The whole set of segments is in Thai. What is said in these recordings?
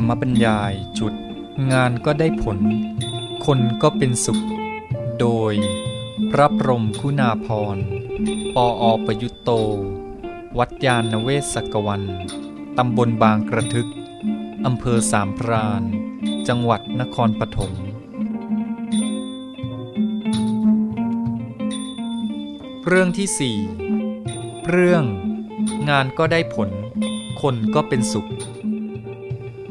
รรมบรรยายจุด งานก็ได้ผล คนก็เป็นสุข โดย พระพรมคุณาพร ปออประยุตโต วัดยาณเวศกวัน ตำบลบางกระทึก อำเภอสามพราน จังหวัดนครปฐมเรื่องที่สี่เรื่อง งานก็ได้ผล คนก็เป็นสุข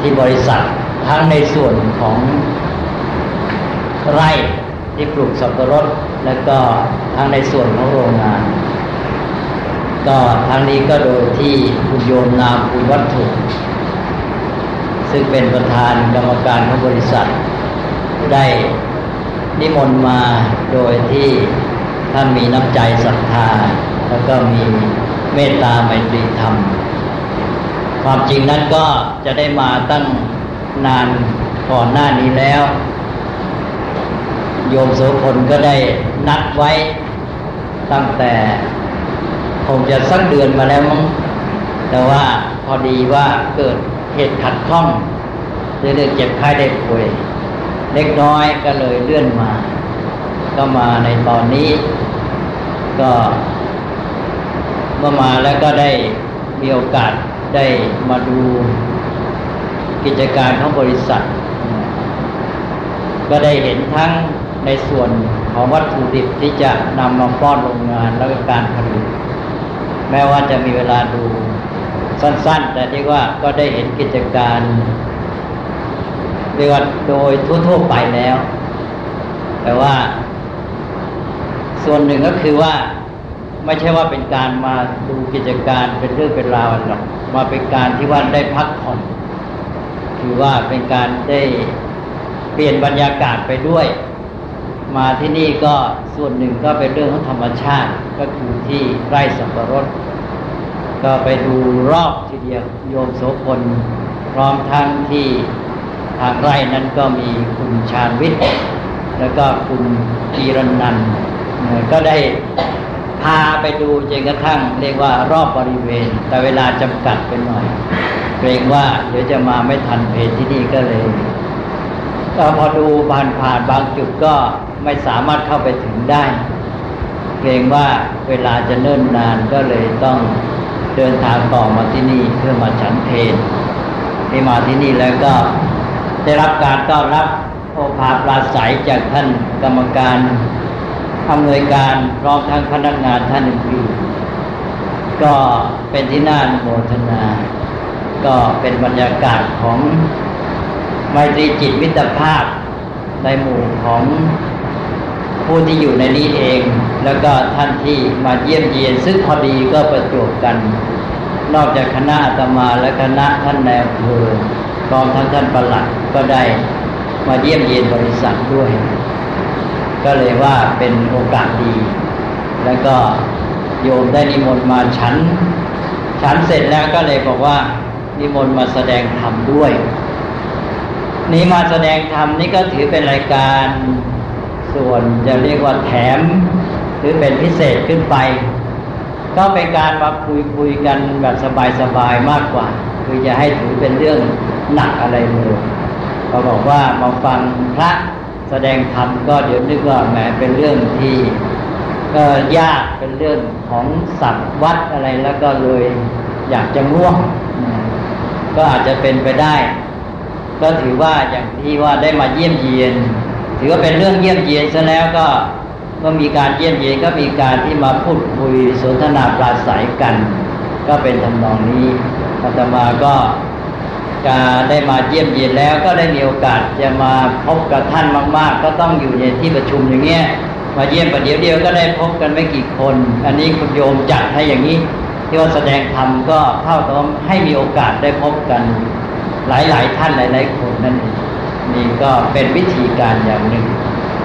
ที่บริษัททั้งในส่วนของไร่ที่ปลูกสับปะรดและก็ทั้งในส่วนของโรงงาน ก็ทั้งนี้ก็โดยที่คุณโยมนามคุณวัตถุ ซึ่งเป็นประธานกรรมการของบริษัท ได้นิมนต์มาโดยที่ท่านมีน้ำใจศรัทธา แล้วก็มีเมตตาไมตรีธรรม ความจริงนั้นก็จะได้มาตั้งนานก่อนหน้านี้แล้ว โยมโสพลก็ได้นัดไว้ ตั้งแต่คงจะสักเดือนมาแล้วมั้งแต่ว่าพอดีว่าเกิดเหตุขัดข้องเรื่องเจ็บไข้ได้ป่วย เล็กน้อยก็เลยเลื่อนมา ก็มาในตอนนี้ ก็เมื่อมาแล้วก็ได้มีโอกาส ได้มาดูกิจการของบริษัท ก็ได้เห็นทั้งในส่วนของวัตถุดิบที่จะนำมาป้อนโรงงานแล้วก็การผลิต แม้ว่าจะมีเวลาดูสั้น ๆ แต่เรียกว่าก็ได้เห็นกิจการเรียกว่าโดยทั่วๆไปแล้ว แต่ว่า ส่วนหนึ่งก็คือว่าไม่ใช่ว่าเป็นการมาดูกิจการเป็นเรื่องเป็นราวหรอก มาเป็นการที่ว่าได้พักผ่อนคือว่าเป็นการได้เปลี่ยนบรรยากาศไปด้วย มาที่นี่ก็ส่วนหนึ่งก็เป็นเรื่องของธรรมชาติก็คือที่ไร่สับปะรดก็ไปดูรอบทีเดียวโยมโสพลพร้อมทั้งที่ทางไร่นั้นก็มีคุณชาญวิทย์ แล้วก็คุณกีรนันก็ได้ พาไปดูจนกระทั่งเรียกว่ารอบบริเวณ แต่เวลาจำกัดไปหน่อยเกรงว่าเดี๋ยวจะมาไม่ทันเพจที่นี่ก็เลยก็พอดูผ่านผ่านบางจุดก็ไม่สามารถเข้าไปถึงได้เกรงว่าเวลาจะเนิ่นนานก็เลยต้องเดินทางต่อมาที่นี่เพื่อมาฉันเพลที่มาที่นี่แล้วก็ได้รับการต้อนรับโอภาปราศัยจากท่านกรรมการ อำนวยการพร้อมทั้งพนักงานท่านอื่นๆก็เป็นที่น่าโมทนา ก็เป็นบรรยากาศของไมตรีจิตมิตรภาพในหมู่ของผู้ที่อยู่ในนี้เอง แล้วก็ท่านที่มาเยี่ยมเยียนซึ่งพอดีก็ประจวบกัน นอกจากคณะอาตมาและคณะท่านแนวเพอพร้อมทั้งท่านประหลัดก็ได้มาเยี่ยมเยียนบริษัทด้วย ก็เลยว่าเป็นโอกาสดี แล้วก็โยมได้นิมนต์มาฉันฉันเสร็จแล้วก็เลยบอกว่า นิมนต์มาแสดงธรรมด้วย นี้มาแสดงธรรมนี่ก็ถือเป็นรายการส่วนจะเรียกว่าแถม หรือเป็นพิเศษขึ้นไป ก็เป็นการมาคุยคุยกันแบบสบายๆมากกว่า คือจะให้ถือเป็นเรื่องหนักอะไรเลยก็บอกว่ามาฟังพระ แสดงธรรมก็เดี๋ยวนึกว่าแหมเป็นเรื่องที่ก็ยากเป็นเรื่องของสัตว์วัดอะไรแล้วก็เลยอยากจะง่วงก็อาจจะเป็นไปได้ ก็ถือว่าอย่างที่ว่าได้มาเยี่ยมเยียน ถือว่าเป็นเรื่องเยี่ยมเยียนซะแล้วก็ก็มีการเยี่ยมเยียนก็มีการที่มาพูดคุยสนทนาปราศัยกัน ก็เป็นทำนองนี้อาตมาก็ การได้มาเยี่ยมเยียนแล้วก็ได้มีโอกาสจะมาพบกับท่านมาก ๆ ก็ต้องอยู่ในที่ประชุมอย่างเงี้ยมาเยี่ยมประเดี๋ยวเดียวก็ได้พบกันไม่กี่คน อันนี้คุณโยมจัดให้อย่างนี้ ที่ว่าแสดงธรรมก็เท่ากับให้มีโอกาสได้พบกันหลาย ๆ ท่านหลาย ๆ คนนั่นเองนี่ก็เป็นวิธีการอย่างหนึ่ง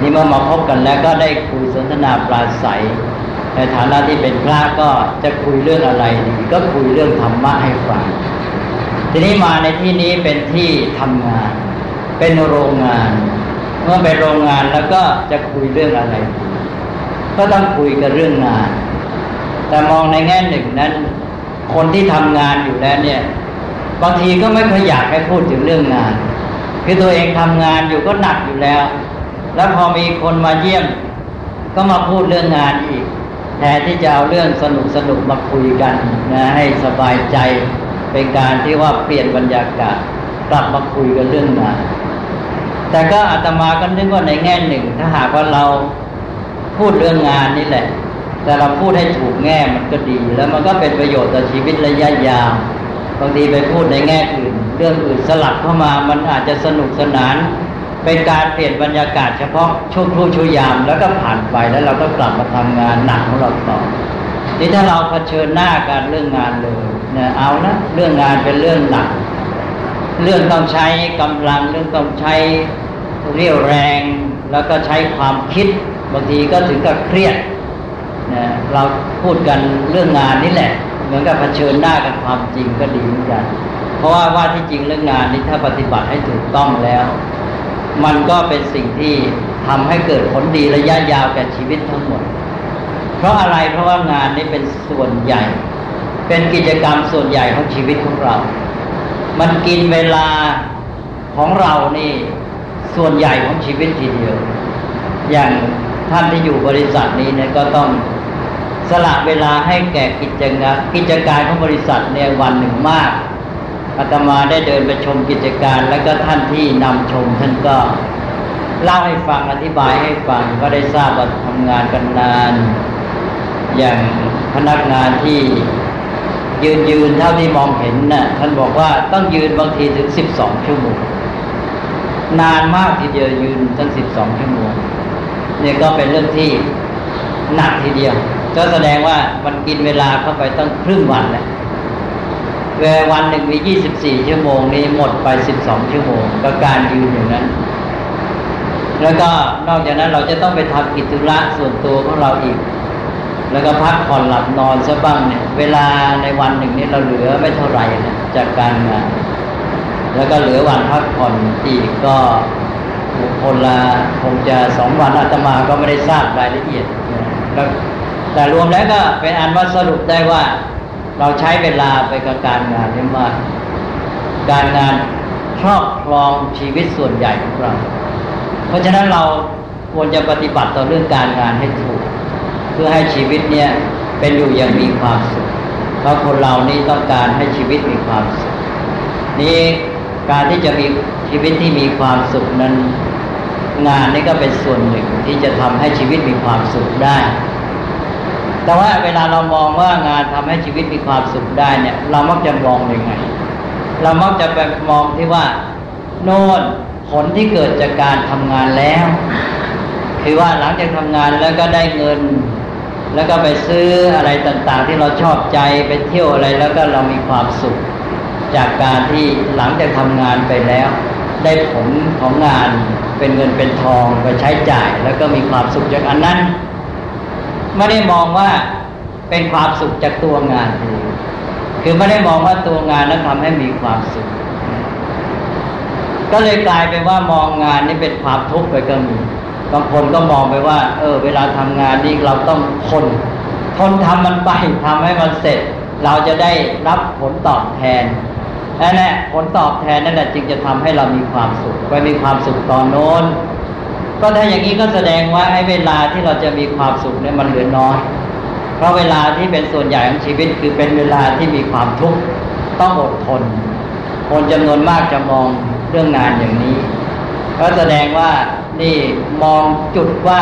นี่เมื่อมาพบกันแล้วก็ได้คุยสนทนาปราศัยในฐานะที่เป็นพระก็จะคุยเรื่องอะไรดีก็คุยเรื่องธรรมะให้ฟัง ทีนี้มาในที่นี้เป็นที่ทำงาน เป็นโรงงาน เมื่อเป็นโรงงานแล้วก็จะคุยเรื่องอะไร ก็ต้องคุยกันเรื่องงาน แต่มองในแง่หนึ่งนั้น คนที่ทำงานอยู่แล้วเนี่ยบางทีก็ไม่ค่อยอยากให้พูดถึงเรื่องงาน คือตัวเองทำงานอยู่ก็หนักอยู่แล้ว แล้วพอมีคนมาเยี่ยม ก็มาพูดเรื่องงานอีกแทนที่จะเอาเรื่องสนุกสนุกมาคุยกันนะให้สบายใจ เป็นการที่ว่าเปลี่ยนบรรยากาศกลับมาคุยกันเรื่องงานแต่ก็อาตมาก็นึกว่าในแง่หนึ่ง ถ้าหากว่าเราพูดเรื่องงานนี่แหละ แต่เราพูดให้ถูกแง่มันก็ดี แล้วมันก็เป็นประโยชน์ต่อชีวิตระยะยาวบางทีไปพูดในแง่อื่น เรื่องอื่นสลับเข้ามามันอาจจะสนุกสนาน เป็นการเปลี่ยนบรรยากาศเฉพาะช่วงครู่ช่วยาม แล้วก็ผ่านไปแล้วเราก็กลับมาทำงานหนักของเราต่อนี่ถ้าเราเผชิญหน้ากันเรื่องงานเลย เนี่ยเอานะเรื่องงานเป็นเรื่องหนัก เรื่องต้องใช้กำลังเรื่องต้องใช้เรี่ยวแรง แล้วก็ใช้ความคิดบางทีก็ถึงกับเครียดนะเราพูดกันเรื่องงานนี่แหละ เหมือนกับเผชิญหน้ากับความจริงก็ดีเหมือนกัน เพราะว่าว่าที่จริงเรื่องงานนี้ถ้าปฏิบัติให้ถูกต้องแล้ว มันก็เป็นสิ่งที่ทำให้เกิดผลดีระยะยาวแก่ชีวิตทั้งหมด เพราะอะไรเพราะว่างานนี้เป็นส่วนใหญ่ เป็นกิจกรรมส่วนใหญ่ของชีวิตของเรา มันกินเวลาของเรานี่ส่วนใหญ่ของชีวิตทีเดียว อย่างท่านที่อยู่บริษัทนี้เนี่ยก็ต้องสละเวลาให้แก่กิจงานกิจการของบริษัทเนี่ยวันหนึ่งมากอาตมาได้เดินไปชมกิจการ แล้วก็ท่านที่นำชมท่านก็เล่าให้ฟังอธิบายให้ฟังก็ได้ทราบว่าทำงานกันนาน อย่างพนักงานที่ ยืนยืนเท่าที่มองเห็นนะ่ะท่านบอกว่าต้องยืนบางทีถึงสิบสองชั่วโมงนานมากทีเดียวยืนตั้งสิบสองชั่วโมงเนี่ยก็เป็นเรื่องที่หนักทีเดียว ก็แสดงว่ามันกินเวลาเข้าไปตั้งครึ่งวันแหละเวลาวันหนึ่งมียี่สิบสี่ชั่วโมงนี้หมดไปสิบสองชั่วโมงก็การยืนอย่างนั้น แล้วก็นอกจากนั้นเราจะต้องไปทำกิจธุระส่วนตัวของเราอีก แล้วก็พักผ่อนหลับนอนซะบ้างเนี่ย เวลาในวันหนึ่งนี้เราเหลือไม่เท่าไหร่นะจากการงานแล้วก็เหลือวันพักผ่อนอีกก็คนละคงจะสองวันอาตมาก็ไม่ได้ทราบรายละเอียดนะแต่รวมแล้วก็เป็นอันว่าสรุปได้ว่า เราใช้เวลาไปกับการงานนี่มากการงานครอบครองชีวิตส่วนใหญ่ของเรา เพราะฉะนั้นเราควรจะปฏิบัติต่อเรื่องการงานให้ถูก เพื่อให้ชีวิตเนี่ยเป็นอยู่อย่างมีความสุข เพราะคนเรานี่ต้องการให้ชีวิตมีความสุข นี่การที่จะมีชีวิตที่มีความสุขนั้น งานนี่ก็เป็นส่วนหนึ่งที่จะทำให้ชีวิตมีความสุขได้ แต่ว่าเวลาเรามองว่างานทำให้ชีวิตมีความสุขได้เนี่ย เรามักจะมองยังไง เรามักจะไปมองที่ว่า โน่นผลที่เกิดจากการทำงานแล้ว คือว่าหลังจากทำงานแล้วก็ได้เงิน แล้วก็ไปซื้ออะไรต่างๆ ที่เราชอบใจไปเที่ยวอะไรแล้วก็เรามีความสุข จากการที่หลังจากทำงานไปแล้ว ได้ผลของงานเป็นเงินเป็นทองไปใช้จ่าย แล้วก็มีความสุขจากอันนั้น ไม่ได้มองว่าเป็นความสุขจากตัวงานเองคือไม่ได้มองว่าตัวงานนั้นทำให้มีความสุข ก็เลยกลายเป็นว่ามองงานนี่เป็นความทุกข์ไปก็มี บางคนก็มองไปว่า เออ เวลาทำงานนี่เราต้องทนทนทำมันไปทำให้มันเสร็จ เราจะได้รับผลตอบแทนนั่นแหละผลตอบแทนนั่นแหละจึงจะทำให้เรามีความสุขไปมีความสุขตอนโน้น ก็ถ้าอย่างนี้ก็แสดงว่าไอ้เวลาที่เราจะมีความสุขเนี่ยมันเหลือน้อย เพราะเวลาที่เป็นส่วนใหญ่ของชีวิตคือเป็นเวลาที่มีความทุกข์ต้องอดทน คนจำนวนมากจะมองเรื่องงานอย่างนี้ ก็แสดงว่า นี่มองจุดว่า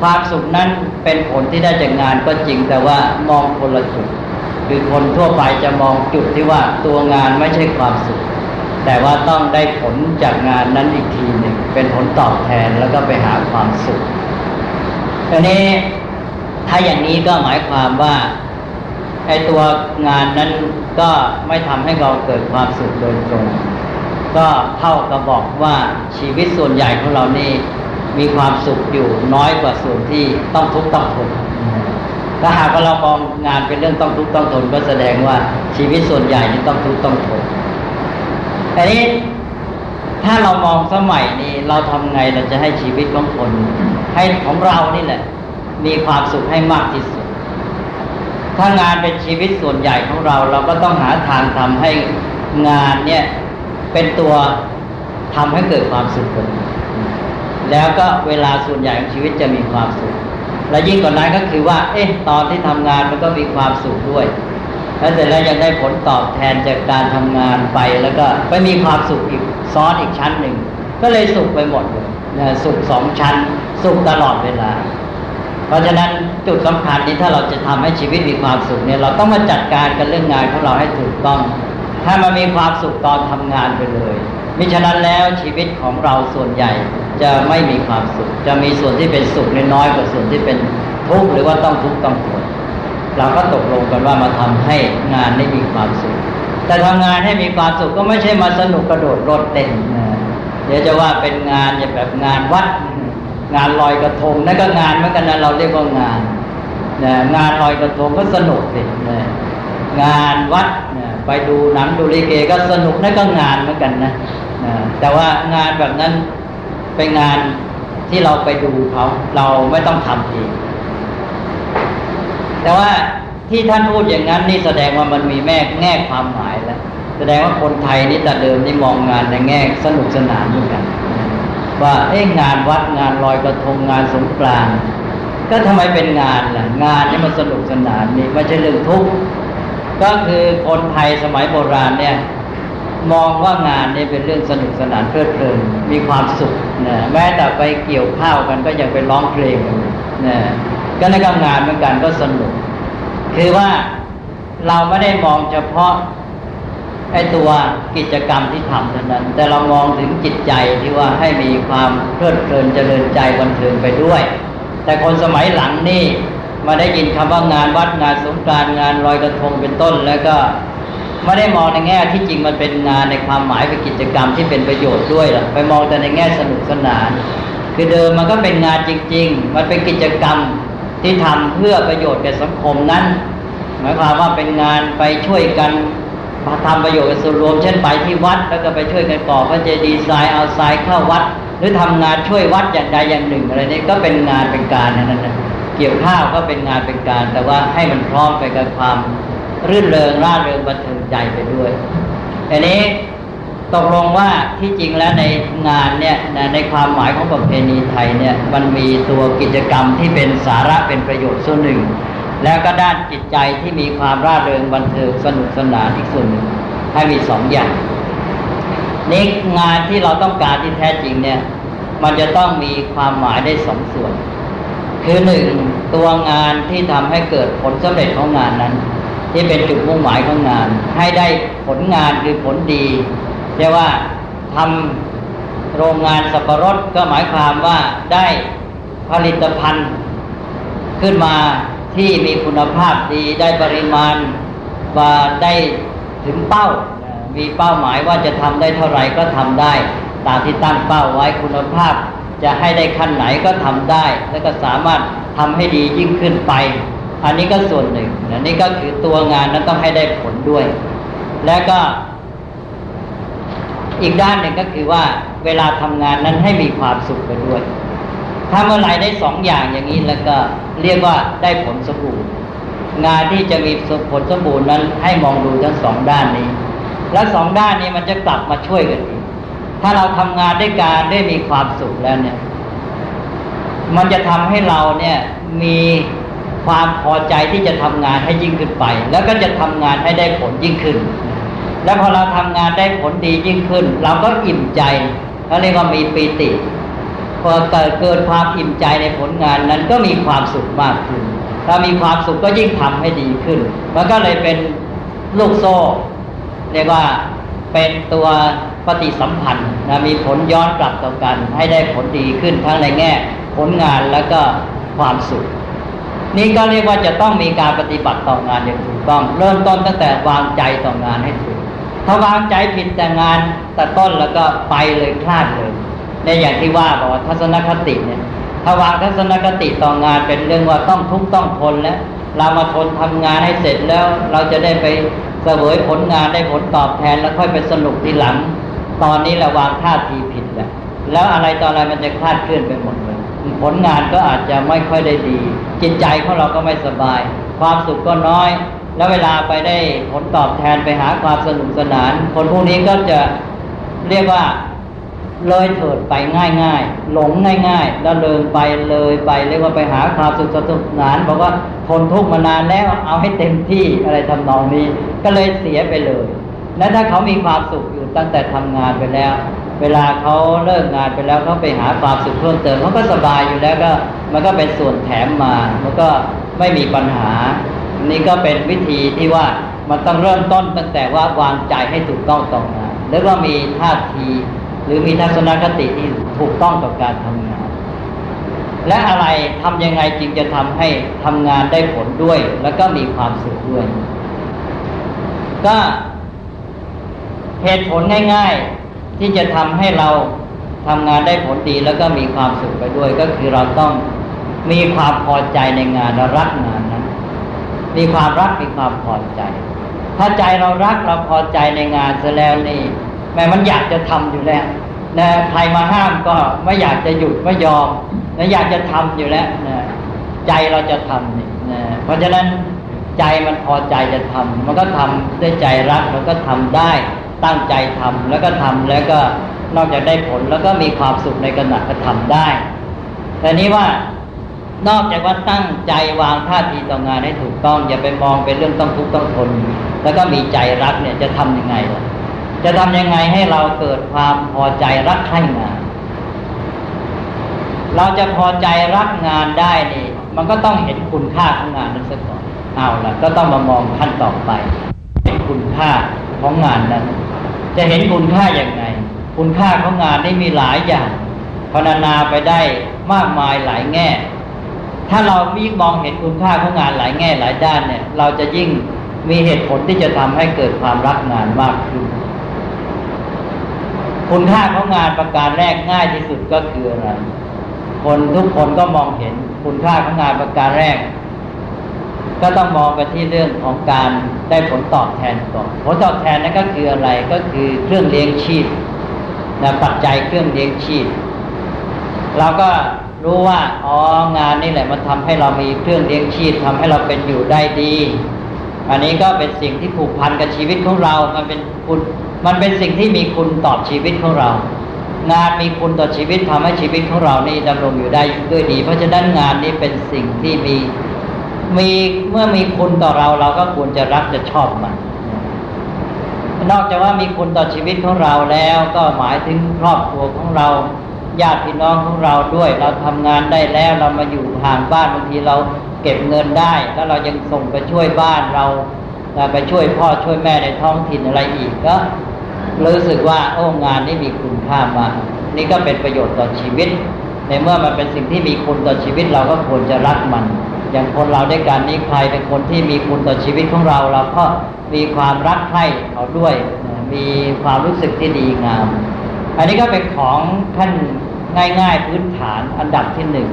ความสุขนั้นเป็นผลที่ได้จากงานก็จริงแต่ว่ามองคนละจุด คือคนทั่วไปจะมองจุดที่ว่าตัวงานไม่ใช่ความสุข แต่ว่าต้องได้ผลจากงานนั้นอีกทีหนึ่งเป็นผลตอบแทนแล้วก็ไปหาความสุขอันนี้ถ้าอย่างนี้ก็หมายความว่าไอไอตัวงานนั้นก็ไม่ทำให้เราเกิดความสุขโดยตรง ก็เท่ากับบอกว่าชีวิตส่วนใหญ่ของเรานี่มีความสุขอยู่น้อยกว่าส่วนที่ต้องทุกข์ต้องทนถ้าหากว่าเรามองงานเป็นเรื่องต้องทุกข์ต้องทนก็แสดงว่าชีวิตส่วนใหญ่นี่ต้องทุกข์ต้องทนอันนี้ถ้าเรามองสมัยนี้เราทำไงเราจะให้ชีวิตของคนให้ของเรานี่แหละ มีความสุขให้มากที่สุด ถ้างานเป็นชีวิตส่วนใหญ่ของเรา เราก็ต้องหาทางทำให้งานเนี่ย เป็นตัวทำให้เกิดความสุขแล้วก็เวลาส่วนใหญ่ของชีวิตจะมีความสุข และยิ่งกว่านั้นก็คือว่า เอ๊ะ ตอนที่ทำงานมันก็มีความสุขด้วย แล้วเสร็จแล้วยังได้ผลตอบแทนจากการทำงานไป แล้วก็ไปมีความสุขอีกซ้อนอีกชั้นหนึ่ง ก็เลยสุขไปหมดเลยสุขสองชั้น สุขตลอดเวลา เพราะฉะนั้นจุดสำคัญนี้ถ้าเราจะทำให้ชีวิตมีความสุขเนี่ยเราต้องมาจัดการกับเรื่องงานของเราให้ถูกต้อง ถ้ามันมีความสุขตอนทำงานไปเลย มิฉะนั้นแล้วชีวิตของเราส่วนใหญ่จะไม่มีความสุข จะมีส่วนที่เป็นสุขน้อยกว่าส่วนที่เป็นทุกข์หรือว่าต้องทุกข์ต้องปวดเราก็ตกลงกันว่ามาทำให้งานได้มีความสุข แต่ทำงานให้มีความสุขก็ไม่ใช่มาสนุกกระโดดรถเต้นนะเดี๋ยวจะว่าเป็นงานอย่างแบบงานวัด งานลอยกระทงนั่นก็งานเหมือนกันนะเราเรียกว่างานนะงานลอยกระทงก็สนุกสินะงานวัดนะ ไปดูหนังดูลิเกก็สนุกนั่นก็งานเหมือนกันนะแต่ว่างานแบบนั้นเป็นงานที่เราไปดูเขาเราไม่ต้องทำเองแต่ว่าที่ท่านพูดอย่างนั้นนี่แสดงว่ามันมีแม่แง่ความหมายแล้ว แสดงว่าคนไทยนี่แต่เดิมนี่มองงานในแง่สนุกสนานเหมือนกัน ว่าเอ้งานวัดงานลอยกระทงงานสงกรานต์ก็ทำไมเป็นงานล่ะ งานนี่มันสนุกสนานนี่ไม่ใช่เรื่องทุกข์ ก็คือคนไทยสมัยโบราณเนี่ยมองว่างานนี้เป็นเรื่องสนุกสนานเพลิดเพลินมีความสุขนะแม้แต่ไปเกี่ยวข้าวกันก็ยังไปร้องเพลงนะก็ในการงานเหมือนกันก็สนุก คือว่าเราไม่ได้มองเฉพาะไอ้ตัวกิจกรรมที่ทำเท่านั้น แต่เรามองถึงจิตใจที่ว่าให้มีความเพลิดเพลินเจริญใจบันเทิงไปด้วย แต่คนสมัยหลังนี่ มาได้ยินคำว่างานวัดงานสงการงานลอยกระทงเป็นต้น แล้วก็ไม่ได้มองในแง่ที่จริงมันเป็นงานในความหมายเป็นกิจกรรมที่เป็นประโยชน์ด้วยหรอกไปมองแต่ในแง่สนุกสนาน คือเดิมมันก็เป็นงานจริง ๆ มันเป็นกิจกรรมที่ทำเพื่อประโยชน์แก่สังคมนั้น หมายความว่าเป็นงานไปช่วยกันทำประโยชน์กับส่วนรวม เช่นไปที่วัด แล้วก็ไปช่วยกันก่อพระเจดีย์ทรายเอาทรายเข้าวัด หรือทำงานช่วยวัดอย่างใดอย่างหนึ่งอะไรนี้ก็เป็นงานเป็นการนั่นนะ เกี่ยวข้าวก็เป็นงานเป็นการ แต่ว่าให้มันพร้อมไปกับความรื่นเริงร่าเริงบันเทิงใจไปด้วยอันนี้ตกลงว่าที่จริงแล้วในงานเนี่ยในความหมายของประเพณีไทยเนี่ยมันมีตัวกิจกรรมที่เป็นสาระเป็นประโยชน์ส่วนหนึ่ง แล้วก็ด้านจิตใจที่มีความร่าเริงบันเทิงสนุกสนานอีกส่วนหนึ่งให้มีสองอย่างนี่งานที่เราต้องการที่แท้จริงเนี่ยมันจะต้องมีความหมายได้สองส่วน คือหนึ่งตัวงานที่ทำให้เกิดผลสำเร็จของงานนั้น ที่เป็นจุดมุ่งหมายของงาน ให้ได้ผลงานคือผลดีเรียกว่าทำโรงงานสับปะรดก็หมายความว่าได้ผลิตภัณฑ์ ขึ้นมาที่มีคุณภาพดีได้ปริมาณว่าได้ถึงเป้า มีเป้าหมายว่าจะทำได้เท่าไหร่ก็ทำได้ ตามที่ตั้งเป้าไว้คุณภาพ จะให้ได้ขั้นไหนก็ทำได้ แล้วก็สามารถทำให้ดียิ่งขึ้นไป อันนี้ก็ส่วนหนึ่งอันนี้ก็คือตัวงานนั้นต้องให้ได้ผลด้วย แล้วก็ อีกด้านหนึ่งก็คือว่าเวลาทำงานนั้นให้มีความสุขไปด้วย ถ้าเมื่อไหร่ได้สองอย่างอย่างนี้แล้วก็เรียกว่าได้ผลสมบูรณ์งานที่จะมีผลสมบูรณ์นั้นให้มองดูทั้งสองด้านนี้ และสองด้านนี้มันจะกลับมาช่วยกันอีก ถ้าเราทำงานด้วยการได้มีความสุขแล้วเนี่ย มันจะทำให้เราเนี่ยมีความพอใจที่จะทำงานให้ยิ่งขึ้นไป แล้วก็จะทำงานให้ได้ผลยิ่งขึ้น แล้วพอเราทำงานได้ผลดียิ่งขึ้น เราก็อิ่มใจเขาเรียกว่ามีปีติ พอเกิดเกิดความอิ่มใจในผลงานนั้นก็มีความสุขมากขึ้น ถ้ามีความสุขก็ยิ่งทำให้ดีขึ้น มันก็เลยเป็นลูกโซ่ เรียกว่าเป็นตัว ฏิสัมพันธ์นะมีผลย้อนกลับต่อกัน ให้ได้ผลดีขึ้นทั้งในแง่ ผลงานแล้วก็ความสุข นี่ก็เรียกว่าจะต้องมีการปฏิบัติต่องานอย่างถูกต้อง เริ่มต้นตั้งแต่วางใจต่องานให้ถูกถ้าวางใจผิดแต่งานแต่ต้นแล้วก็ไปเลยพลาดเลยในอย่างที่ว่าบอกว่าทัศนคติเนี่ยถ้าวางทัศนคติต่องานเป็นเรื่องว่าต้องทุกต้องทนแล้วเรามาทนทำงานให้เสร็จแล้ว เราจะได้ไปเสวยผลงานได้ผลตอบแทนแล้วค่อยไปสนุกทีหลัง ตอนนี้เราวางท่าทีผิดแล้วแล้วอะไรต่ออะไรมันจะคลาดเคลื่อนไปหมดเลยผลงานก็อาจจะไม่ค่อยได้ดี จิตใจของเราก็ไม่สบาย ความสุขก็น้อย แล้วเวลาไปได้ผลตอบแทนไปหาความสนุกสนาน คนพวกนี้ก็จะเรียกว่าเลยเถิดไปง่ายๆ หลงง่ายๆ แล้วเลินไปเลยไปเรียกว่าไปหาความสุขสนุกสนานบอกว่าทนทุกข์มานานแล้วเอาให้เต็มที่อะไรทำนองนี้ ก็เลยเสียไปเลย และถ้าเขามีความสุขอยู่ตั้งแต่ทำงานไปแล้ว เวลาเขาเลิกงานไปแล้วเขาไปหาความสุขเพิ่มเติมเขาก็สบายอยู่แล้วก็มันก็เป็นส่วนแถมมา มันก็ไม่มีปัญหา นี่ก็เป็นวิธีที่ว่ามันต้องเริ่มต้นตั้งแต่ว่าวางใจให้ถูกต้องต่องานแล้วก็มีท่าที หรือมีทัศนคติที่ถูกต้องต่อการทำงาน และอะไรทำยังไงจึงจะทำให้ทำงานได้ผลด้วย แล้วก็มีความสุขด้วย ก็ เหตุผลง่ายๆ ที่จะทำให้เราทำงานได้ผลดีแล้วก็มีความสุขไปด้วย ก็คือเราต้องมีความพอใจในงานและรักงานนั้น มีความรักมีความพอใจ ถ้าใจเรารักเราพอใจในงานเสียแล้วนี่ แม้มันอยากจะทำอยู่แล้วนะใครมาห้ามก็ไม่อยากจะหยุดไม่ยอมนะอยากจะทำอยู่แล้วนะใจเราจะทำนี่นะเพราะฉะนั้นใจมันพอใจจะทำมันก็ทำด้วยใจรักมันก็ทำได้ ตั้งใจทำแล้วก็ทำแล้วก็นอกจากได้ผลแล้วก็มีความสุขในขณะก็ทำได้แต่นี้ว่านอกจากว่าตั้งใจวางท่าทีต่องานให้ถูกต้อง อย่าไปมองเป็นเรื่องต้องทุกข์ต้องทน แล้วก็มีใจรักเนี่ยจะทํำยังไงล่ะจะทำยังไงให้เราเกิดความพอใจรักใคร่งาน เราจะพอใจรักงานได้นี่ มันก็ต้องเห็นคุณค่าของงานนั้นซะก่อนเอาละก็ต้องมามองขั้นต่อไป เห็นคุณค่าของงานนั้น จะเห็นคุณค่าอย่างไง คุณค่าของงานนี่มีหลายอย่างพรรณนาไปได้มากมายหลายแง่ ถ้าเรายิ่งมองเห็นคุณค่าของงานหลายแง่หลายด้านเนี่ย เราจะยิ่งมีเหตุผลที่จะทำให้เกิดความรักงานมากขึ้น คุณค่าของงานประการแรกง่ายที่สุดก็คืออะไรคนทุกคนก็มองเห็นคุณค่าของงานประการแรก ก็ต้องมองไปที่เรื่องของการได้ผลตอบแทนก่อนผลตอบแทนนั่นก็คืออะไรก็คือเครื่องเลี้ยงชีพนะปัจจัยเครื่องเลี้ยงชีพ เราก็รู้ว่าอ๋องานนี่แหละมันทำให้เรามีเครื่องเลี้ยงชีพทำให้เราเป็นอยู่ได้ดี อันนี้ก็เป็นสิ่งที่ผูกพันกับชีวิตของเรา มันเป็นคุณมันเป็นสิ่งที่มีคุณต่อชีวิตของเรา งานมีคุณต่อชีวิตทำให้ชีวิตของเรานี่ดำรงอยู่ได้ด้วยดี เพราะฉะนั้นงานนี้เป็นสิ่งที่มี มีเมื่อมีคุณต่อเราเราก็ควรจะรักจะชอบมัน นอกจากว่ามีคุณต่อชีวิตของเราแล้วก็หมายถึงครอบครัวของเราญาติพี่น้องของเราด้วย เราทำงานได้แล้วเรามาอยู่ห่างบ้านบางทีเราเก็บเงินได้ แล้วเรายังส่งไปช่วยบ้านเราไปช่วยพ่อช่วยแม่ในท้องถิ่นอะไรอีกก็รู้สึกว่าโอ้งานนี้มีคุณค่ามากนี่ก็เป็นประโยชน์ต่อชีวิต ในเมื่อมันเป็นสิ่งที่มีคุณต่อชีวิตเราก็ควรจะรักมัน อย่างคนเราด้วยกันนี้ใครเป็นคนที่มีคุณต่อชีวิตของเรา เราก็มีความรักใคร่เขาด้วย มีความรู้สึกที่ดีงาม อันนี้ก็เป็นของขั้นง่าย ๆ พื้นฐานอันดับที่หนึ่ง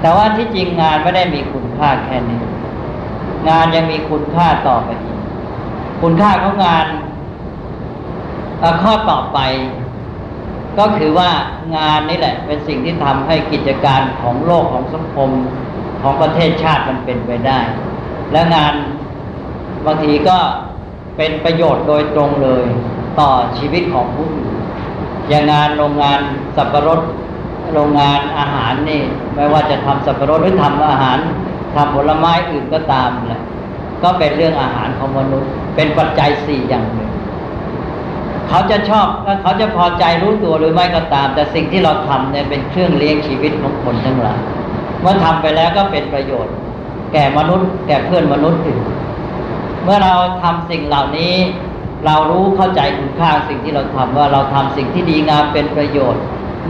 แต่ว่าที่จริงงานไม่ได้มีคุณค่าแค่นี้ งานยังมีคุณค่าต่อไปอีกคุณค่าของงานข้อต่อไป ก็คือว่างานนี่แหละ เป็นสิ่งที่ทำให้กิจการของโลกของสังคม ของประเทศชาติมันเป็นไปได้ และงานบางทีก็เป็นประโยชน์โดยตรงเลยต่อชีวิตของผู้อื่นอย่างงานโรงงานสับปะรดโรงงานอาหารนี่ ไม่ว่าจะทำสับปะรดหรือทำอาหารทำผลไม้อื่นก็ตามแหละก็เป็นเรื่องอาหารของมนุษย์ เป็นปัจจัยสี่อย่างหนึ่งเขาจะชอบเขาจะพอใจรู้ตัวหรือไม่ก็ตาม แต่สิ่งที่เราทำเนี่ยเป็นเครื่องเลี้ยงชีวิตของคนทั้งหลาย เมื่อทำไปแล้วก็เป็นประโยชน์ แก่มนุษย์ แก่เพื่อนมนุษย์อื่นเมื่อเราทำสิ่งเหล่านี้ เรารู้เข้าใจคุณค่าสิ่งที่เราทำว่าเราทำสิ่งที่ดีงามเป็นประโยชน์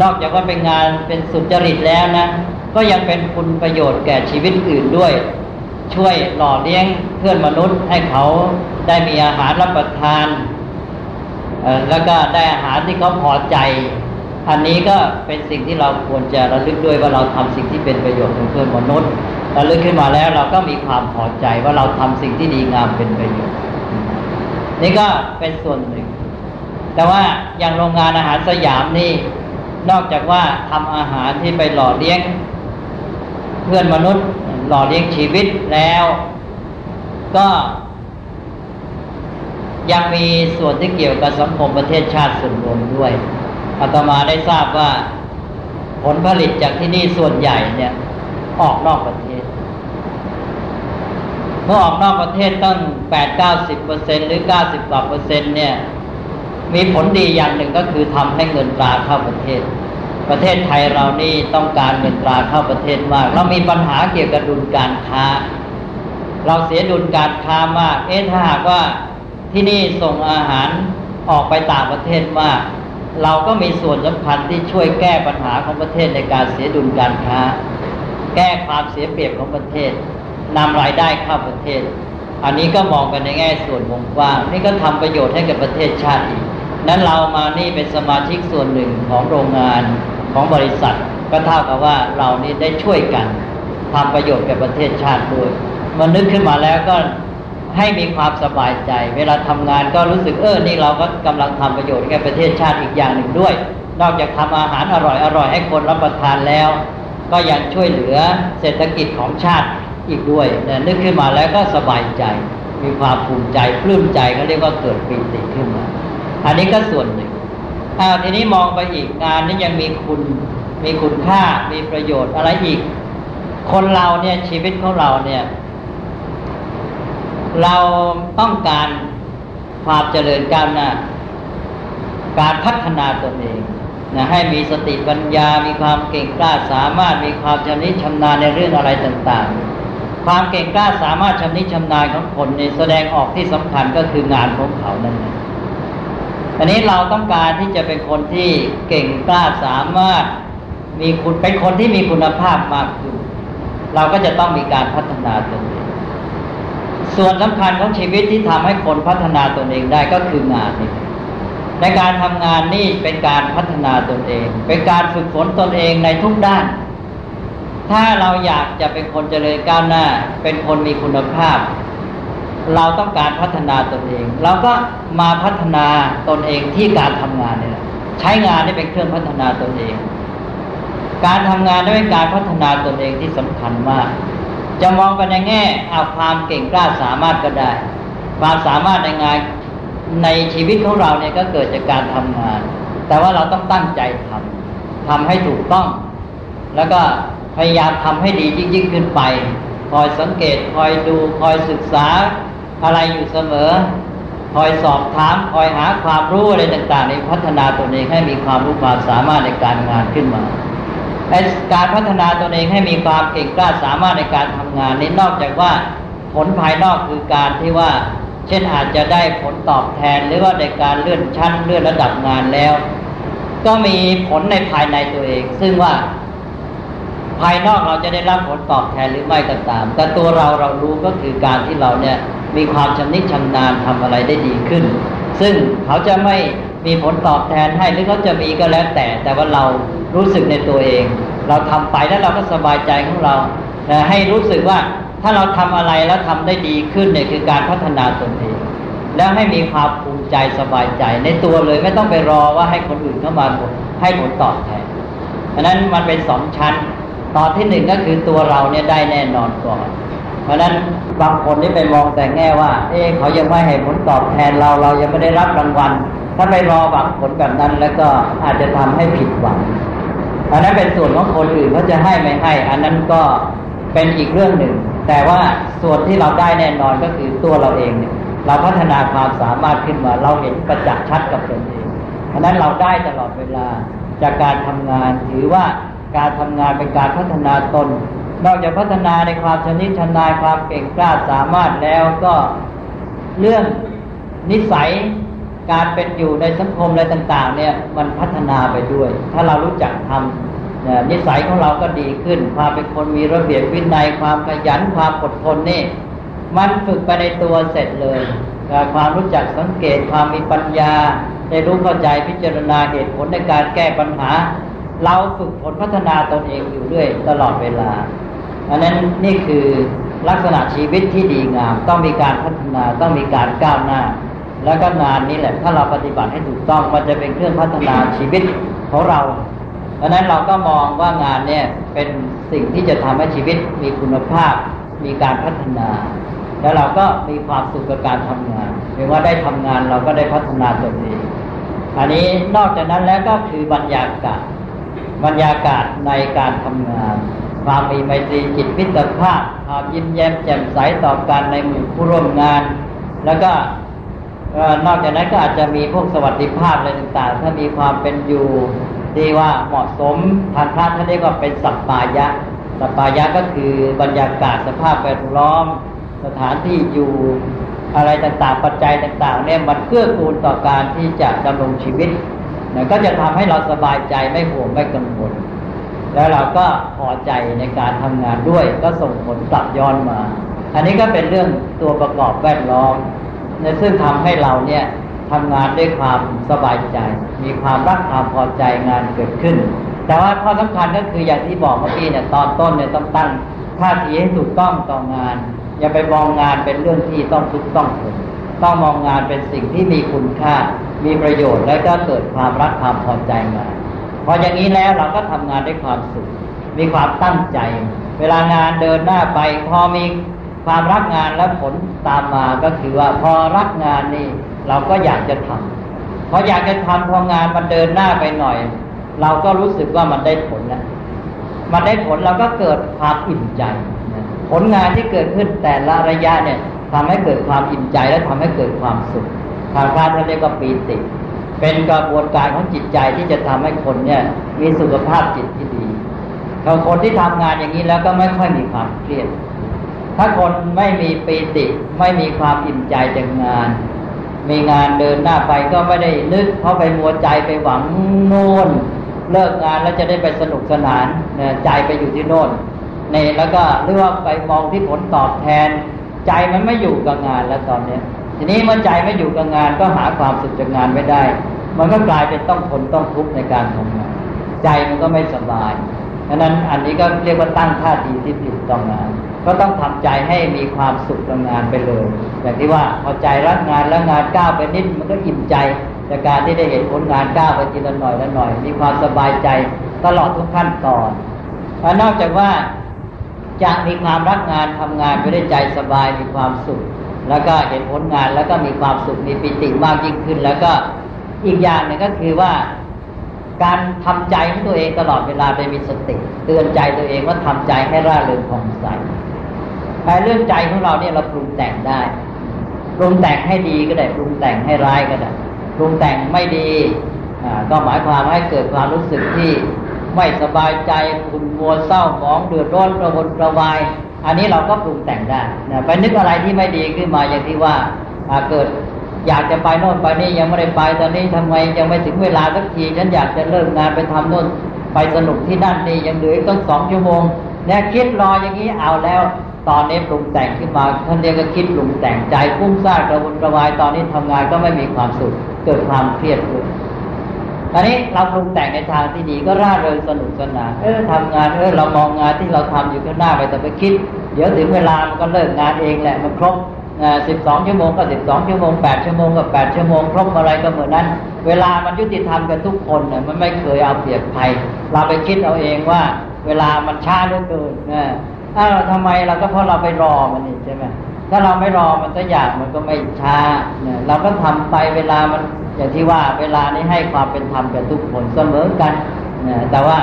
นอกจากว่าเป็นงานเป็นสุจริตแล้วนะ ก็ยังเป็นคุณประโยชน์แก่ชีวิตอื่นด้วย ช่วยหล่อเลี้ยงเพื่อนมนุษย์ให้เขาได้มีอาหารรับประทานแล้วก็ได้อาหารที่เขาพอใจ อันนี้ก็เป็นสิ่งที่เราควรจะระลึกด้วยว่าเราทำสิ่งที่เป็นประโยชน์กับเพื่อนมนุษย์ระลึกขึ้นมาแล้วเราก็มีความพอใจว่าเราทำสิ่งที่ดีงามเป็นประโยชน์ นี่ก็เป็นส่วนหนึ่ง แต่ว่าอย่างโรงงานอาหารสยามนี่ นอกจากว่าทำอาหารที่ไปหล่อเลี้ยง เพื่อนมนุษย์ หล่อเลี้ยงชีวิตแล้ว ก็ยังมีส่วนที่เกี่ยวกับสังคมประเทศชาติส่วนรวมด้วย อาตมาได้ทราบว่า ผลผลิตจากที่นี่ส่วนใหญ่เนี่ย ออกนอกประเทศ เมื่อออกนอกประเทศตั้งแปดเก้าสิบเปอร์เซ็นหรือเก้าสิบกว่าเปอร์เซ็นต์เนี่ย มีผลดีอย่างหนึ่งก็คือทำให้เงินตราเข้าประเทศ ประเทศไทยเรานี่ต้องการเงินตราเข้าประเทศมาก เรามีปัญหาเกี่ยวกับดุลการค้า เราเสียดุลการค้ามาก เอ๊ะถ้าหากว่าที่นี่ส่งอาหารออกไปต่างประเทศมาก เราก็มีส่วนสำคัญที่ช่วยแก้ปัญหาของประเทศในการเสียดุลการค้า แก้ความเสียเปรียบของประเทศนำรายได้เข้าประเทศ อันนี้ก็มองกันในแง่ส่วนวงกว้างนี่ก็ทำประโยชน์ให้กับประเทศชาติอีกนั้นเรามานี่เป็นสมาชิกส่วนหนึ่งของโรงงานของบริษัท ก็เท่ากับว่าเรานี่ได้ช่วยกันทำประโยชน์แก่ประเทศชาติด้วยมันนึกขึ้นมาแล้วก็ ให้มีความสบายใจ เวลาทำงานก็รู้สึกเออนี่เราก็กำลังทำประโยชน์แก่ประเทศชาติอีกอย่างหนึ่งด้วย นอกจากทำอาหารอร่อยอร่อยให้คนรับประทานแล้ว ก็ยังช่วยเหลือเศรษฐกิจของชาติอีกด้วยเนี่ยนึกขึ้นมาแล้วก็สบายใจ มีความภูมิใจปลื้มใจเขาเรียกว่าเกิดปีติขึ้นมา อันนี้ก็ส่วนหนึ่งอ้าวทีนี้มองไปอีกงานนี้ยังมีคุณมีคุณค่ามีประโยชน์อะไรอีก คนเราเนี่ยชีวิตของเราเนี่ย เราต้องการความเจริญก้าวหน้า การพัฒนาตนเองนะให้มีสติปัญญา มีความเก่งกล้าสามารถมีความชำนิชำนาญในเรื่องอะไรต่างๆ ความเก่งกล้าสามารถชำนิชำนาญของคนในแสดงออกที่สำคัญก็คืองานของเขานั่นเองอันนี้เราต้องการที่จะเป็นคนที่เก่งกล้าสามารถมีคุณเป็นคนที่มีคุณภาพมากขึ้นเราก็จะต้องมีการพัฒนาตนเอง ส่วนสำคัญของชีวิตที่ทำให้คนพัฒนาตนเองได้ก็คืองานนี่ในการทำงานนี่เป็นการพัฒนาตนเอง เป็นการฝึกฝนตนเองในทุกด้าน ถ้าเราอยากจะเป็นคนเจริญก้าวหน้า เป็นคนมีคุณภาพ เราต้องการพัฒนาตนเองเราก็มาพัฒนาตนเองที่การทำงานนี่แหละใช้งานนี่เป็นเครื่องพัฒนาตนเอง การทำงานนี่เป็นการพัฒนาตนเองที่สำคัญมาก จะมองไปในแง่เอาความเก่งกล้าสามารถก็ได้ ความสามารถในงานในชีวิตของเราเนี่ยก็เกิดจากการทำงาน แต่ว่าเราต้องตั้งใจทำทำให้ถูกต้อง แล้วก็พยายามทำให้ดียิ่งยิ่งขึ้นไป คอยสังเกตคอยดูคอยศึกษาอะไรอยู่เสมอ คอยสอบถามคอยหาความรู้อะไรต่างๆ ในพัฒนาตัวเองให้มีความรู้ความสามารถในการงานขึ้นมา การพัฒนาตนเองให้มีความเก่งกล้าสามารถในการทำงานนี้นอกจากว่าผลภายนอกคือการที่ว่า เช่นอาจจะได้ผลตอบแทนหรือว่าในการเลื่อนชั้นเลื่อนระดับงานแล้ว ก็มีผลในภายในตัวเอง ซึ่งว่า ภายนอกเราจะได้รับผลตอบแทนหรือไม่ก็ตาม แต่ตัวเราเรารู้ก็คือการที่เราเนี่ยมีความชำนิชำนาญทำอะไรได้ดีขึ้น ซึ่งเขาจะไม่มีผลตอบแทนให้หรือเขาจะมีก็แล้วแต่ แต่ว่าเรา รู้สึกในตัวเอง เราทำไปแล้วเราก็สบายใจของเราให้รู้สึกว่าถ้าเราทำอะไรแล้วทำได้ดีขึ้นเนี่ยคือการพัฒนาตนเองแล้วให้มีความภูมิใจสบายใจ ในตัวเลยไม่ต้องไปรอว่าให้คนอื่นเข้ามาให้ผลตอบแทนเพราะนั้นมันเป็นสองชั้น ตอนที่หนึ่งก็คือตัวเราเนี่ยได้แน่นอนก่อน เพราะนั้นบางคนนี่ไปมองแต่แง่ว่า เอ๊เขายังไม่ให้ผลตอบแทนเราเรายังไม่ได้รับรางวัล ถ้าไปรอหวังผลแบบนั้นแล้วก็อาจจะทำให้ผิดหวัง อันนั้นเป็นส่วนของคนอื่นเขาจะให้ไม่ให้ อันนั้นก็เป็นอีกเรื่องหนึ่ง แต่ว่าส่วนที่เราได้แน่นอนก็คือตัวเราเองเนี่ยเราพัฒนาความสามารถขึ้นมาเราเห็นประจักษ์ชัดกับตนเองอันนั้นเราได้ตลอดเวลาจากการทำงานถือว่าการทำงานเป็นการพัฒนาตน นอกจากพัฒนาในความชนิดชนายความเก่งกล้าสามารถแล้วก็เรื่องนิสัย การเป็นอยู่ในสังคมอะไรต่าง ๆ เนี่ยมันพัฒนาไปด้วย ถ้าเรารู้จักทำนิสัยของเราก็ดีขึ้น ความเป็นคนมีระเบียบวินัยความขยันความอดทนนี่ มันฝึกไปในตัวเสร็จเลยความรู้จักสังเกตความมีปัญญาได้รู้เข้าใจพิจารณาเหตุผลในการแก้ปัญหา เราฝึกฝนพัฒนาตนเองอยู่เรื่อยตลอดเวลาอันนั้นนี่คือลักษณะชีวิตที่ดีงาม ต้องมีการพัฒนาต้องมีการก้าวหน้า แล้วก็งานนี้แหละถ้าเราปฏิบัติให้ถูกต้องมันจะเป็นเครื่องพัฒนาชีวิตของเราดังนั้นเราก็มองว่างานเนี่ยเป็นสิ่งที่จะทำให้ชีวิตมีคุณภาพ มีการพัฒนา แล้วเราก็มีความสุขกับการทำงานเรียกว่าได้ทำงานเราก็ได้พัฒนาตนเองอันนี้นอกจากนั้นแล้วก็คือบรรยากาศบรรยากาศในการทำงาน ความมีไมตรีจิตพิตรภาพความยิ้มแย้มแจ่มใสต่อกันในหมู่ผู้ร่วมงาน แล้วก็ นอกจากนั้นก็อาจจะมีพวกสวัสดิภาพอะไรต่างๆ ถ้ามีความเป็นอยู่ที่ว่าเหมาะสมทางพระท่านเรียกว่าเป็นสัปปายะสัปปายะก็คือบรรยากาศสภาพแวดล้อม สถานที่อยู่อะไรต่างๆ ปัจจัยต่างๆเนี่ยมันเกื้อกูลต่อการที่จะดำรงชีวิตนะก็จะทำให้เราสบายใจไม่ห่วงไม่กังวลแล้วเราก็พอใจในการทำงานด้วย ก็ส่งผลกลับย้อนมา อันนี้ก็เป็นเรื่องตัวประกอบแวดล้อม ซึ่งทำให้เราเนี่ยทำงานด้วยความสบายใจ มีความรักความพอใจงานเกิดขึ้น แต่ว่าข้อสำคัญก็คืออย่างที่บอกเมื่อกี้เนี่ยตอนต้นเนี่ยต้องตั้งท่าทีให้ถูกต้องต่องาน อย่าไปมองงานเป็นเรื่องที่ต้องทุกต้องทนต้องมองงานเป็นสิ่งที่มีคุณค่า มีประโยชน์และก็เกิดความรักความพอใจมาพออย่างนี้แล้วเราก็ทำงานด้วยความสุข มีความตั้งใจ เวลางานเดินหน้าไป พอมี ความรักงานและผลตามมาก็คือว่าพอรักงานนี่เราก็อยากจะทำพออยากจะทำพองานมันเดินหน้าไปหน่อย เราก็รู้สึกว่ามันได้ผลแล้วมันได้ผลเราก็เกิดความอิ่มใจ ผลงานที่เกิดขึ้นแต่ละระยะเนี่ยทำให้เกิดความอิ่มใจและทำให้เกิดความสุขทางพระท่านเรียกว่าปีติ เป็นกระบวนการของจิตใจที่จะทำให้คนเนี่ย มีสุขภาพจิตที่ดีถ้าคนที่ทำงานอย่างนี้แล้วก็ไม่ค่อยมีความเครียด ถ้าคนไม่มีปีติ ไม่มีความอิ่มใจจากงาน มีงานเดินหน้าไปก็ไม่ได้นึกเพราะไปมัวใจไปหวังโน่นเลิกงานแล้วจะได้ไปสนุกสนานใจไปอยู่ที่โน่นเนี่ยแล้วก็เลือกไปมองที่ผลตอบแทน ใจมันไม่อยู่กับงานแล้วตอนเนี้ยทีนี้เมื่อใจไม่อยู่กับงานก็หาความสุขจากงานไม่ได้ มันก็กลายเป็นต้องทนต้องทุกข์ในการทำงาน ใจมันก็ไม่สบายดังนั้นอันนี้ก็เรียกว่าตั้งท่าทีที่ผิดต้องงาน ก็ต้องทำใจให้มีความสุขกับงานไปเลยอย่างที่ว่าพอใจรักงานแล้วงานก้าวไปนิดมันก็อิ่มใจจากการที่ได้เห็นผลงานก้าวไปทีละหน่อยละหน่อย มีความสบายใจตลอดทุกขั้นตอนแลนอกจากว่าจะมีความรักงานทำงานไปได้ใจสบายมีความสุข แล้วก็เห็นผลงานแล้วก็มีความสุขมีปิติมากยิ่งขึ้น แล้วก็อีกอย่างหนึ่งก็คือว่าการทำใจของตัวเองตลอดเวลาไปมีสติ เตือนใจตัวเองว่าทำใจให้ร่าเริงผ่องใส แต่เรื่องใจของเราเนี่ยเราปรุงแต่งได้ ปรุงแต่งให้ดีก็ได้ปรุงแต่งให้ร้ายก็ได้ปรุงแต่งไม่ดีก็หมายความให้เกิดความรู้สึกที่ไม่สบายใจขุ่นมัวเศร้าหมองเดือดร้อนกระวนกระวาย อันนี้เราก็ปรุงแต่งได้นะไปนึกอะไรที่ไม่ดีขึ้นมาอย่างที่ว่าเกิดอยากจะไปโน่นไปนี่ยังไม่ได้ไปตอนนี้ทำไมยังไม่ถึงเวลาสักทีฉันอยากจะเลิกงานไปทำโน่นไปสนุกที่นั่นนี่ยังเหลืออีกต้องสองชั่วโมงเนี่ยคิดรออย่างนี้เอาแล้ว ตอนนี้ปรุงแต่งขึ้นมาท่านเรียกก็คิดปรุงแต่งใจฟุ้งซ่านกระวนกระวายตอนนี้ทำงานก็ไม่มีความสุขเกิดความเครียดขึ้นตอนนี้เราปรุงแต่งในทางที่ดีก็ร่าเริงสนุกสนานเออทำงานเออเรามองงานที่เราทำอยู่ข้างหน้าไปแต่ไปคิด เดี๋ยวถึงเวลามันก็เลิกงานเองแหละมันครบสิบสองชั่วโมงก็สิบสองชั่วโมงแปดชั่วโมงก็แปดชั่วโมง ครบอะไรก็เหมือนนั้น เวลามันยุติธรรมกับทุกคนเนี่ยมันไม่เคยเอาเปรียบใครเราไปคิดเอาเองว่า เวลามันช้าเหลือเกินนะ ถ้าเราทำไมเราก็เพราะเราไปรอมันนี่ใช่ไหมถ้าเราไม่รอมันก็อยากมันก็ไม่ช้าเนี่ยเราก็ทำไปเวลามันอย่างที่ว่าเวลานี้ให้ความเป็นธรรมกับทุกคนเสมอกันเนี่ยแต่ว่า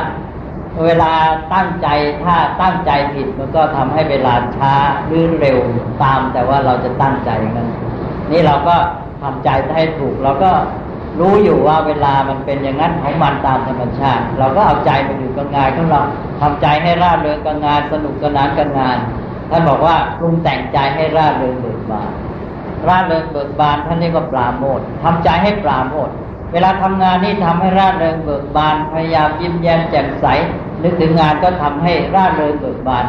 เวลาตั้งใจถ้าตั้งใจผิดมันก็ทำให้เวลาช้าหรือเร็วตามแต่ว่าเราจะตั้งใจนั้นนี่เราก็ทำใจให้ถูกเราก็ รู้อยู่ว่าเวลามันเป็นอย่างนั้นของมันตามธรรมชาติ เราก็เอาใจไปอยู่กับงานของเราทำใจให้ร่าเริงกับงานสนุกสนานกับงานท่านบอกว่าปรุงแต่งใจให้ร่าเริงเบิกบานร่าเริงเบิกบานท่านเรียกว่าปราโมททำใจให้ปราโมทเวลาทำงานนี่ทำให้ร่าเริงเบิกบานพยายามยิ้มแย้มแจ่มใสนึกถึงงานก็ทำให้ร่าเริงเบิกบาน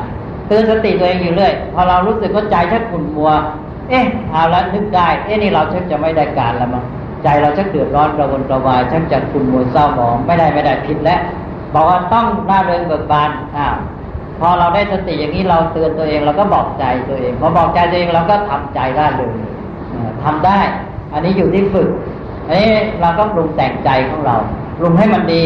เตือนสติตัวเองอยู่เรื่อยพอเรารู้สึกว่าใจชักขุ่นมัว เอ๊ะเอาละนึกได้ เอ๊ะนี่เราชักจะไม่ได้การแล้วมั้ง ใจเราชักเดือดร้อนกระวนกระวายชักจะขุ่นมัวเศร้าหมองไม่ได้ไม่ได้ผิดแล้วบอกว่าต้องร่าเริงเบิกบานอ้าวพอเราได้สติอย่างนี้เราเตือนตัวเองเราก็บอกใจตัวเองพอบอกใจตัวเองเราก็ทำใจร่าเริงทำได้ อันนี้อยู่ที่ฝึกอันนี้เราก็ปรุงแต่งใจของเราปรุงให้มันดี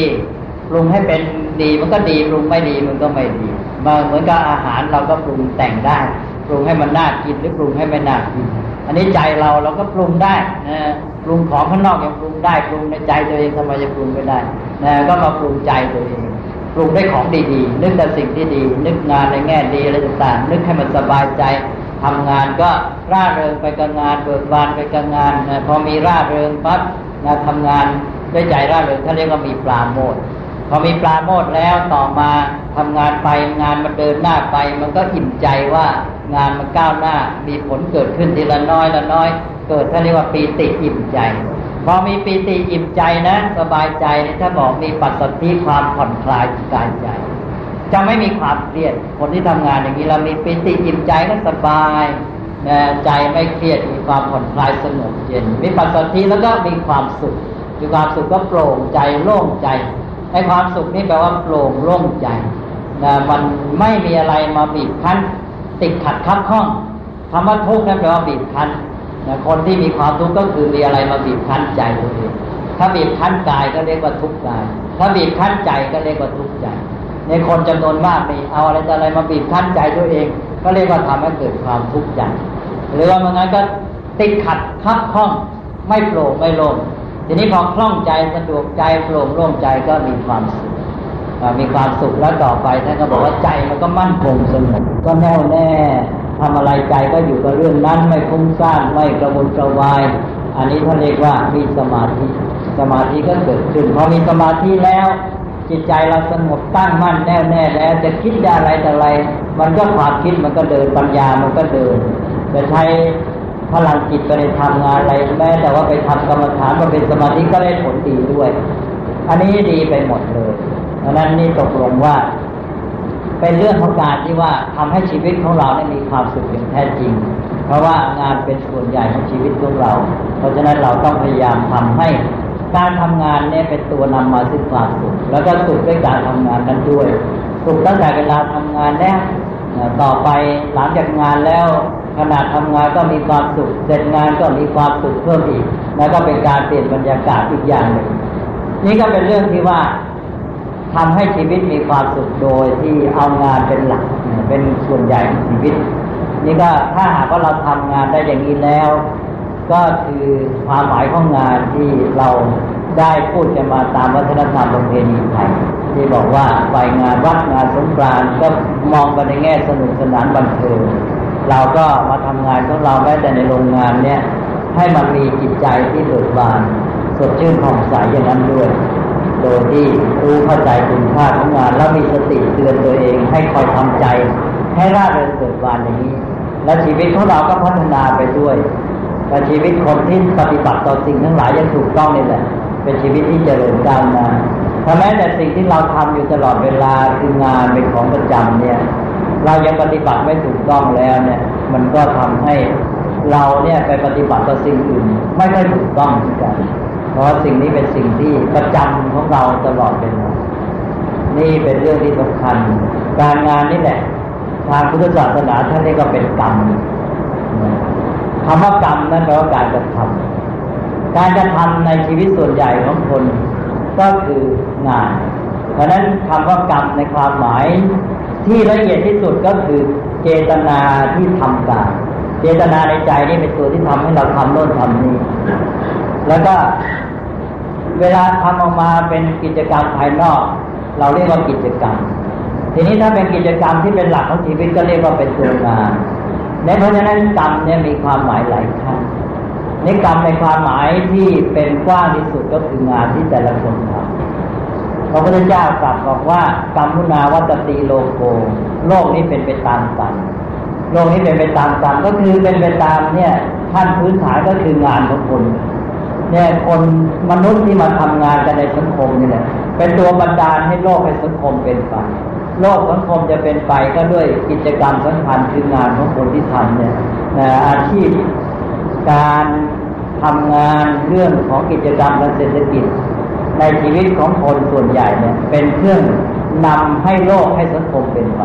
ปรุงให้เป็นดีมันก็ดีปรุงไม่ดีมันก็ไม่ดีมาเหมือนกับอาหารเราก็ปรุงแต่งได้ปรุงให้มันน่ากินหรือปรุงให้ไม่น่ากิน อันนี้ใจเราเราก็ปรุงได้นะ รุงของข้างนอกยังปรุงได้ปรุงในใจตัวเองทำไมจะปรุงไม่ได้นะก็มาปรุงใจตัวเองปรุงได้ของดีๆ นึกแต่สิ่งที่ดี นึกงานในแง่ดีอะไรต่างๆนึกให้มันสบายใจทำงานก็ร่าเริงไปกับงานเบิกบานไปกับงานนะพอมีร่าเริงปั๊บนะทำงานด้วยใจร่าเริงเขาเรียกว่ามีปลาโมดพอมีปลาโมดแล้วต่อมาทำงานไปงานมันเดินหน้าไป มันก็อิ่มใจว่างานมันก้าวหน้า มีผลเกิดขึ้นทีละน้อยละน้อย เกิดเขาเรียกว่าปีติอิ่มใจ พอมีปีติอิ่มใจนะ สบายใจถ้าบอกมีปัสสติความผ่อนคลายกายใจ จะไม่มีความเครียด คนที่ทำงานอย่างนี้เรามีปีติอิ่มใจก็สบายใจไม่เครียดมีความผ่อนคลายสงบเย็น มีปัสสติแล้วก็มีความสุขมีความสุขก็โปร่งใจโล่งใจในความสุขนี่แปลว่าโปร่งโล่งใจนะมันไม่มีอะไรมาบีบคั้น ติดขัดคับข้องคำว่าทุกข์นั่นแปลว่าบีบคั้น นะคนที่มีความทุกข์ก็คือมีอะไรมาบีบคั้นใจตัวเองถ้าบีบคั้นกายก็เรียกว่าทุกข์กาย ถ้าบีบคั้นใจก็เรียกว่าทุกข์ใจ ในคนจำนวนมากมีเอาอะไรอะไรมาบีบคั้นใจตัวเอง ก็เรียกว่าทำให้เกิดความทุกข์ใจ หรือว่ามันงั้นก็ติดขัดคับข้องไม่โปร่งไม่โล่งทีนี้พอคล่องใจสะดวกใจโปร่งโล่งใจก็มีความสุขมีความสุขแล้วต่อไปท่านก็บอกว่าใจมันก็มั่นคงสงบก็แน่วแน่ ทำอะไรใจก็อยู่กับเรื่องนั้นไม่คุ้มซ่านไม่กระวนกระวาย อันนี้ท่านเรียกว่ามีสมาธิ สมาธิก็เกิดขึ้นพอมีสมาธิแล้ว จิตใจเราสงบตั้งมั่นแน่วแน่แล้วจะคิดอะไรแต่อะไร มันก็ความคิดมันก็เดินปัญญามันก็เดินจะใช้พลังจิตไปในทำงานอะไรแม้แต่ว่าไปทำกรรมฐานมาเป็นสมาธิก็ได้ผลดีด้วย อันนี้ดีไปหมดเลยดังนั้นนี่ตกลงว่า เป็นเรื่องของการที่ว่าทำให้ชีวิตของเราได้มีความสุขอย่างแท้จริง เพราะว่างานเป็นส่วนใหญ่ของชีวิตของเรา เพราะฉะนั้นเราต้องพยายามทำให้การทำงานเนี่ยเป็นตัวนำมาซึ่งความสุข แล้วก็สุขด้วยการทำงานนั้นด้วย สุขตั้งแต่เวลาทำงานแล้วต่อไปหลังจากงานแล้วขณะทำงานก็มีความสุข เสร็จงานก็มีความสุขเพิ่มอีก แล้วก็เป็นการเปลี่ยนบรรยากาศอีกอย่างหนึ่งนี่ก็เป็นเรื่องที่ว่า ทำให้ชีวิตมีความสุขโดยที่เอางานเป็นหลักเป็นส่วนใหญ่ของชีวิต นี่ก็ถ้าหากว่าเราทำงานได้อย่างนี้แล้ว ก็คือความหมายของงานที่เราได้พูดกันมาตามวัฒนธรรมประเพณีไทยที่บอกว่าไปงานวัดงานสงกรานต์ก็มองไปในแง่สนุกสนานบันเทิงเราก็มาทำงานของเราแม้แต่ในโรงงานเนี่ยให้มันมีจิตใจที่เบิกบานสดชื่นผ่องใสอย่างนั้นด้วย โดยที่รู้เข้าใจคุณค่าของงาน แล้วมีสติเตือนตัวเองให้คอยทำใจ ให้ร่าเริงเบิกบานอย่างนี้ และชีวิตของเราก็พัฒนาไปด้วยแต่ชีวิตคนที่ปฏิบัติต่อสิ่งทั้งหลายยังถูกต้องนี่แหละ เป็นชีวิตที่เจริญก้าวหน้าถ้าแม้แต่สิ่งที่เราทำอยู่ตลอดเวลาคืองานเป็นของประจำเนี่ย เรายังปฏิบัติไม่ถูกต้องแล้วเนี่ย มันก็ทำให้เราเนี่ยไปปฏิบัติต่อสิ่งอื่น ไม่ค่อยถูกต้องเหมือนกัน ราะสิ่งนี้เป็นสิ่งที่ประจำของเราตลอดเป็นนี่เป็นเรื่องที่สำคัญ การงานนี่แหละ ทางพุทธศาสนาท่านเรียกว่าเป็นกรรมคำว่ากรรมนั่นแปลว่าการกระทำการกระทำในชีวิตส่วนใหญ่ของคนก็คืองาน เพราะนั้นคำว่ากรรมในความหมาย ที่ละเอียดที่สุดก็คือเจตนาที่ทำการเจตนาในใจนี่เป็นตัวที่ทำให้เราทำโน่นทำนี้แล้วก็ เวลาทำออกมาเป็นกิจกรรมภายนอก เราเรียกว่ากิจกรรม ทีนี้ถ้าเป็นกิจกรรมที่เป็นหลักของชีวิตก็เรียกว่าเป็นตัวงานในเพราะฉะนั้นกรรมเนี่ยมีความหมายหลายขั้นในกรรมในความหมายที่เป็นกว้างที่สุดก็คืองานที่แต่ละคนทำพระพุทธเจ้ากลับบอกว่ากรรมุนาวัตติโลโกโลกนี้เป็นไปตามกรรมโลกนี้เป็นไปตามกรรมก็คือเป็นไปตามเนี่ยขั้นพื้นฐานก็คืองานของคน เนี่ยคนมนุษย์ที่มาทำงานกันในสังคมนี่แหละเป็นตัวบันดาลให้โลกให้สังคมเป็นไปโลกสังคมจะเป็นไปก็ด้วยกิจกรรมสำคัญคืองานของคนที่ทำเนี่ยอาชีพการทำงานเรื่องของกิจกรรมทางเศรษฐกิจ ในชีวิตของคนส่วนใหญ่เนี่ยเป็นเครื่องนำให้โลกให้สังคมเป็นไป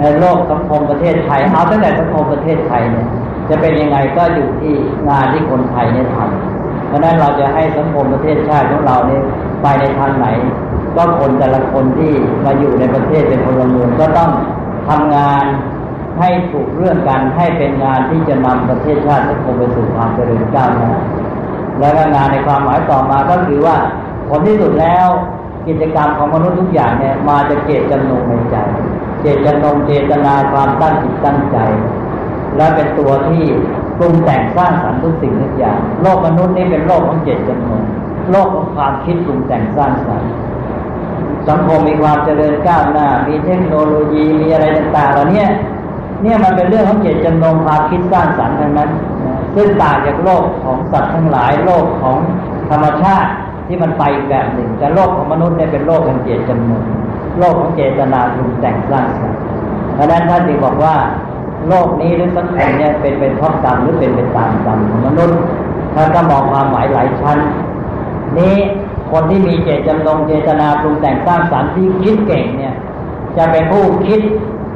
ในโลกสังคมประเทศไทยเอาตั้งแต่สังคมประเทศไทยเนี่ยจะเป็นยังไงก็อยู่ที่งานที่คนไทยเนี่ยทำ เพราะนั้นเราจะให้สังคมประเทศชาติของเราเนี่ยไปในทางไหน ก็คนแต่ละคนที่มาอยู่ในประเทศเป็นพลเมืองก็ต้องทำงานให้ถูกเรื่องกันให้เป็นงานที่จะนำประเทศชาติสังคมไปสู่ความเจริญก้าวหน้าและงานในความหมายต่อมาก็คือว่าผลที่สุดแล้วกิจกรรมของมนุษย์ทุกอย่างเนี่ยมาจะเจตจำนงในใจ เจตจำนงเจตนาความตั้งจิตตั้งใจ และเป็นตัวที่ ปรุงแต่งสร้างสรรค์ทุกสิ่งทุกอย่าง โลกมนุษย์นี่เป็นโลกของเจตจำนงโลกของความคิดปรุงแต่งสร้างสรรค์สังคมมีความเจริญก้าวหน้า มีเทคโนโลยีมีอะไรต่างๆเหล่านี้เนี่ยมันเป็นเรื่องของเจตจำนงความคิดสร้างสรรค์ทั้งนั้นซึ่งต่างจากโลกของสัตว์ทั้งหลาย โลกของธรรมชาติที่มันไปแบบหนึ่ง แต่โลกของมนุษย์เนี่ยเป็นโลกแห่งเจตจำนงโลกของเจตนาปรุงแต่งสร้างสรรค์เพราะนั้นท่านจึงบอกว่า โลกนี้หรือสังคมเนี่ยเป็นเป็นเพราะกรรมหรือเป็นเป็นตามกรรมของมนุษย์ท่าก็มองความหมายหลายชั้น นี้คนที่มีเจตจำนงเจตนาปรุงแต่งสร้างสรรค์ที่คิดเก่งเนี่ย จะเป็นผู้คิด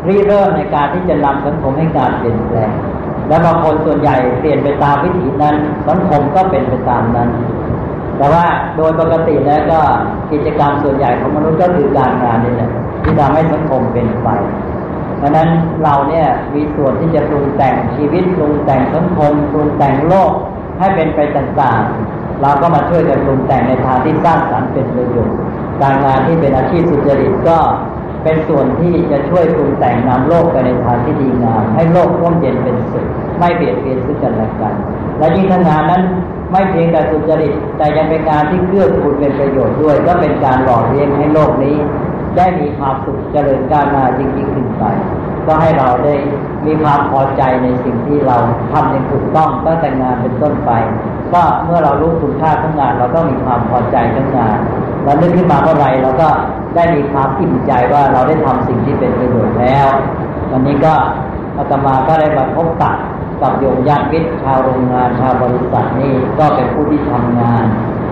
ริเริ่มในการที่จะนำสังคมให้การเปลี่ยนแปลงและบางคนส่วนใหญ่เปลี่ยนไปตามวิถีนั้น สังคมก็เป็นไปตามนั้น แต่ว่าโดยปกติแล้วก็กิจกรรมส่วนใหญ่ของมนุษย์ก็คือการงานนี่แหละที่ทำให้สังคมเป็นไป เพราะนั้นเราเนี่ยมีส่วนที่จะปรุงแต่งชีวิตปรุงแต่งสังคมปรุงแต่งโลกให้เป็นไปต่างๆ เราก็มาช่วยกันปรุงแต่งในทางที่สร้างสรรค์เป็นประโยชน์การงานที่เป็นอาชีพสุจริตก็เป็นส่วนที่จะช่วยปรุงแต่งนำโลกไปในทางที่ดีงามให้โลกร่มเย็นเป็นสุขไม่เบียดเบียนซึ่งกันและกัน และยิ่งทงานนั้นไม่เพียงแต่สุจริตแต่ยังเป็นการที่เกื้อกูลเป็นประโยชน์ด้วย ก็เป็นการหล่อเลี้ยงให้โลกนี้ ได้มีความสุขเจริญก้าวหน้ายิ่งยิ่งขึ้นไป ก็ให้เราได้มีความพอใจในสิ่งที่เราทำอย่างถูกต้องตั้งแต่งานเป็นต้นไป ก็เมื่อเรารู้คุณค่าทั้งงาน เราก็มีความพอใจทั้งงานแล้วนึกขึ้นมาเมื่อไรเราก็ได้มีความอิ่มใจว่าเราได้ทำสิ่งที่เป็นประโยชน์แล้ว วันนี้ก็อาตมาก็ได้มาพบตัดกับโยมญาติมิตรชาวโรงงานชาวบริษัทนี่ก็เป็นผู้ที่ทำงาน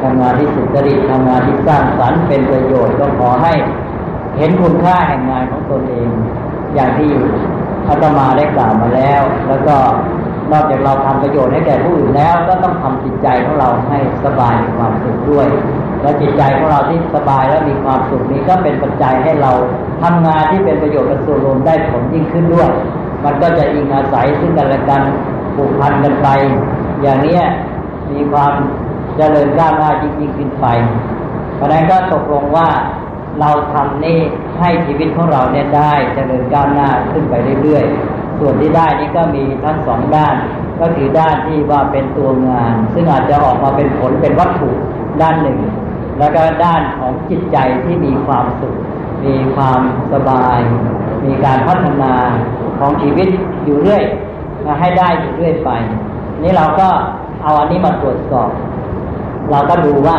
ทำงานที่สุจริตทำงานที่สร้างสรรค์เป็นประโยชน์ก็ขอให้ เห็นคุณค่าแห่งงานของตนเอง อย่างที่อาตมาได้กล่าวมาแล้ว แล้วก็นอกจากเราทำประโยชน์ให้แก่ผู้อื่นแล้ว ก็ต้องทำจิตใจของเราให้สบายมีความสุขด้วย และจิตใจของเราที่สบายและมีความสุขนี้ก็เป็นปัจจัยให้เราทำงานที่เป็นประโยชน์กับส่วนรวมได้ผลยิ่งขึ้นด้วย มันก็จะอิงอาศัยซึ่งกันและกันผูกพันกันไป อย่างนี้มีความเจริญก้าวหน้ายิ่งยิ่งขึ้นไปเพราะนั้นก็ตกลงว่า เราทำนี่ให้ชีวิตของเราเนี่ยได้เจริญก้าวหน้าขึ้นไปเรื่อยๆ ส่วนที่ได้นี่ก็มีทั้งสองด้าน ก็คือด้านที่ว่าเป็นตัวงาน ซึ่งอาจจะออกมาเป็นผลเป็นวัตถุด้านหนึ่ง แล้วก็ด้านของจิตใจที่มีความสุข มีความสบาย มีการพัฒนาของชีวิตอยู่เรื่อยมาให้ได้อยู่เรื่อยไป นี่เราก็เอาอันนี้มาตรวจสอบ เราก็ดูว่า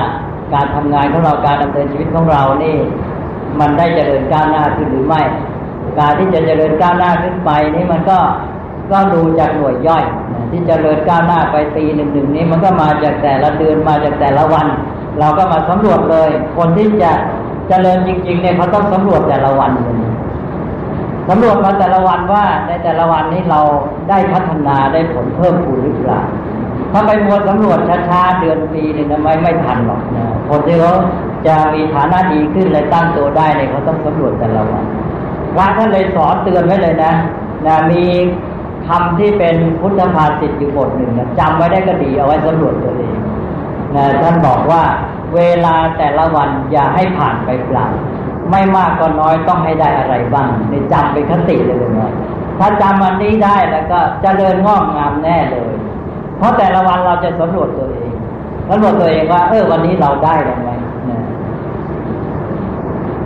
การทำงานของเราการดำเนินชีวิตของเรานี่ มันได้เจริญก้าวหน้าขึ้นหรือไม่ การที่จะเจริญก้าวหน้าขึ้นไปนี่มันก็ก็ดูจากหน่วยย่อย ที่จเจริญก้าวหน้าไปปีหนึ่งหนึ่งนี้มันก็มาจากแต่ละเดือนมาจากแต่ละวัน เราก็มาสำรวจเลย คนที่จะเจริญจริงๆเนี่ยเขาต้องสำรวจแต่ละวันเลยสำรวจมาแต่ละวันว่าในแต่ละวันนี้เราได้พัฒนาได้ผลเพิ่มพูนหรือเปล่า ถ้าไปมัวสำรวจช้าๆเดือนปีหนึ่งทำไมไม่ทันหรอกนะคนที่เขาจะมีฐานะดีขึ้นเลยตั้งตัวได้เนี่ยเขาต้องสำรวจแต่ละวันพระท่านเลยสอนเตือนไว้เลยนะนะมีคำที่เป็นพุทธภาษิตอยู่บทหนึ่งนะจำไว้ได้ก็ดีเอาไว้สำรวจตัวเองนะท่านบอกว่าเวลาแต่ละวันอย่าให้ผ่านไปเปล่าไม่มากก็น้อยต้องให้ได้อะไรบ้างในจำเป็นคติเลยนะถ้าจำวันนี้ได้แล้วก็จเจริญงอกงามแน่เลย เพราะแต่ละวันเราจะสำรวจตัวเองสำรวจตัวเองว่า เออวันนี้เราได้หรือไม่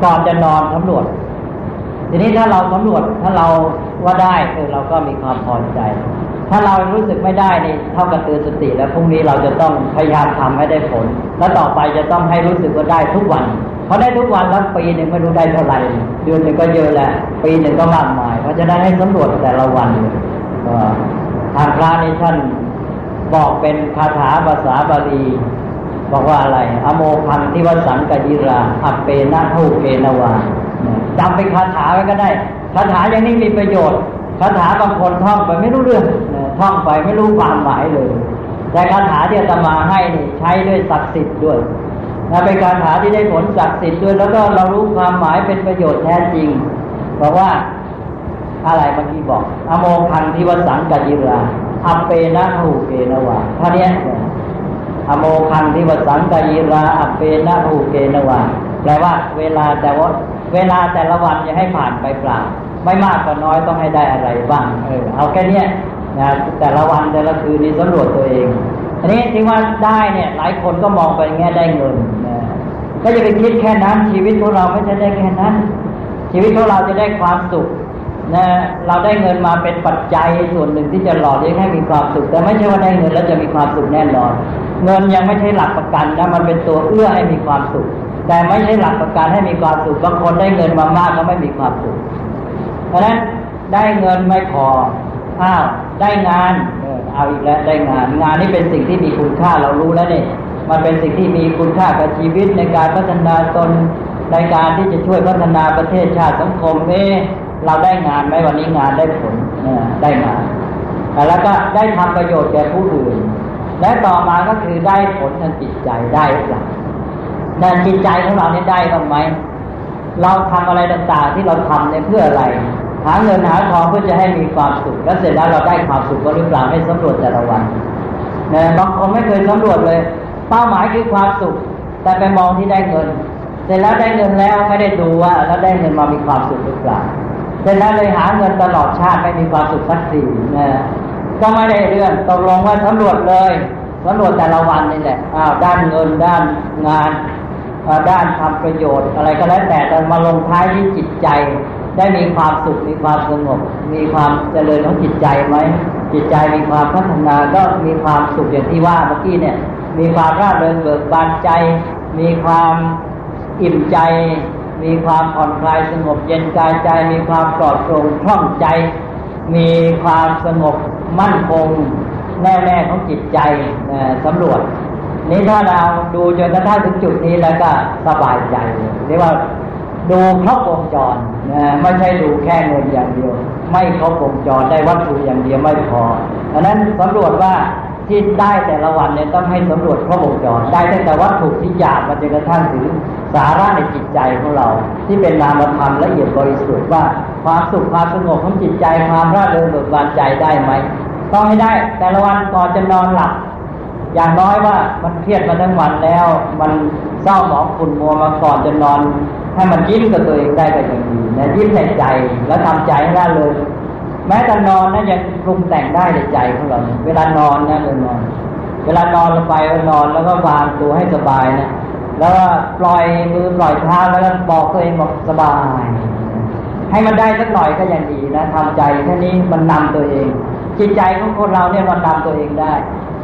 ก่อนจะนอนสำรวจ ทีนี้ถ้าเราสำรวจถ้าเราว่าได้เออเราก็มีความพอใจ ถ้าเรารู้สึกไม่ได้นี่เท่ากับเตือนสติ แล้วพรุ่งนี้เราจะต้องพยายามทำให้ได้ผล แล้วต่อไปจะต้องให้รู้สึกว่าได้ทุกวันเพอได้ทุกวันแล้วปีหนึ่งไม่รู้ได้เท่าไหร่เดือนหนึ่งก็เยอะแล้วปีหนึ่งก็มากมาย เพราะฉะนั้นให้สำรวจแต่ละวันทางพระนี่ท่าน บอกเป็นคาถาภาษาบาลีบอกว่าอะไร อโมพันที่วสังกยิรา อัปเปนะทูเกนวาจำเป็นคาถาไว้ก็ได้ คาถาอย่างนี้มีประโยชน์ คาถาบางคนท่องไปไม่รู้เรื่อง ท่องไปไม่รู้ความหมายเลย แต่คาถาที่จะมาให้นี่ใช้ด้วยศักดิ์สิทธิ์ด้วยนะเป็นคาถาที่ได้ผลศักดิ์สิทธิ์ด้วย แล้วก็เรารู้ความหมายเป็นประโยชน์แท้จริง บอกว่าอะไรเมื่อกี้บอก อโมพันธิวสังกยิรา อัปเปนะหูเกนวาท่านี้อโมคังทิวสังกยิราอัปเปนะหูเกนวาแปลว่าเวลาแต่ว่าเวลาแต่ละวันจะให้ผ่านไปเปล่า ไม่มากก็น้อยต้องให้ได้อะไรบ้าง เออเอาแค่นี้นะแต่ละวันแต่ละคืนนี้สำรวจตัวเองอันนี้ที่ว่าได้เนี่ย หลายคนก็มองไปแง่ได้เงินนะก็จะไปคิดแค่นั้นชีวิตของเราไม่ใช่ได้แค่นั้น ชีวิตของเราจะได้ความสุข นะเราได้เงินมาเป็นปัจจัยส่วนหนึ่งที่จะหล่อเลี้ยงให้มีความสุข แต่ไม่ใช่ว่าได้เงินแล้วจะมีความสุขแน่นอน เงินยังไม่ใช่หลักประกันนะมันเป็นตัวเอื้อให้มีความสุข แต่ไม่ใช่หลักประกันให้มีความสุขบางคนได้เงินมามากก็ไม่มีความสุข เพราะฉะนั้นได้เงินไม่พออ้าวได้งานเอาอีกแล้วได้งาน งานนี้เป็นสิ่งที่มีคุณค่าเรารู้แล้วเนี่ยมันเป็นสิ่งที่มีคุณค่ากับชีวิตในการพัฒนาตนในการที่จะช่วยพัฒนาประเทศชาติสังคมเอ เราได้งานไหมวันนี้งานได้ผลได้งานแล้วก็ได้ทำประโยชน์แก่ผู้อื่น และต่อมาก็คือได้ผลทางจิตใจได้หรือเปล่าในจิตใจของเราเนี่ยได้บ้างไหมเราทำอะไรต่างๆที่เราทำเนี่ยเพื่ออะไร หาเงินหาทองเพื่อจะให้มีความสุข แล้วเสร็จแล้วเราได้ความสุขก็หรือเปล่าให้สำรวจแต่ละวันเนี่ยบางคนไม่เคยสำรวจเลย เป้าหมายคือความสุข แต่ไปมองที่ได้เงิน เสร็จแล้วได้เงินแล้วไม่ได้ดูว่าแล้วได้เงินมามีความสุขหรือเปล่า เสร็จแล้วเลยหาเงินตลอดชาติไม่มีความสุขสักทีนะก็ไม่ได้เรื่องตกลงว่าสำรวจเลยสำรวจแต่ละวันนี่แหละอ้าวด้านเงินด้านงานด้านทำประโยชน์ อะไรก็แล้วแต่แต่มาลงท้ายที่จิตใจ ได้มีความสุขมีความสงบ มีความเจริญของจิตใจไหมจิตใจมีความพัฒนาก็มีความสุขอย่างที่ว่าเมื่อกี้เนี่ย มีความร่าเริงเบิกบานใจ มีความอิ่มใจ มีความผ่อนคลายสงบเย็นกายใจ มีความปลอดโปร่งคล่องใจ มีความสงบมั่นคงแน่แน่ของจิตใจสำรวจ นี้ถ้าเราดูจนกระทั่งถึงจุดนี้แล้วก็สบายใจเรียกว่าดูครบวงจรไม่ใช่ดูแค่เงินอย่างเดียว ไม่ครบวงจรได้วัตถุอย่างเดียวไม่พอดังนั้นสำรวจว่าที่ได้แต่ละวันเนี่ยต้องให้สำรวจครบวงจรได้ตั้งแต่วัตถุที่หยาบมาจนกระทั่งถึง สาระในจิตใจของเรา ที่เป็นนามธรรมละเอียดบริสุทธิ์ว่าความสุขความสงบของจิตใจความร่าเริงเบิกบานใจได้ไหมต้องให้ได้ แต่ละวันก่อนจะนอนหลับ อย่างน้อยว่ามันเครียดมาทั้งวันแล้ว มันเศร้าหมองขุ่นมัวมาก่อนจะนอน ให้มันยิ้มกับตัวเองได้ก็อย่างดีนะยิ้มในใจแล้วทำใจให้ร่าเริงแม้แต่นอนนะยังปรุงแต่งได้ในใจของเราเวลานอนนะเวลานอน เวลานอนลงไปนอนแล้วก็วางตัวให้สบายนะ แล้วปล่อยมือปล่อยเท้าแล้วก็บอกตัวเองบอกสบาย ให้มันได้สักหน่อยก็ยังดีนะทำใจแค่นี้มันนำตัวเอง จิตใจของคนเราเนี่ยมันนำตัวเองได้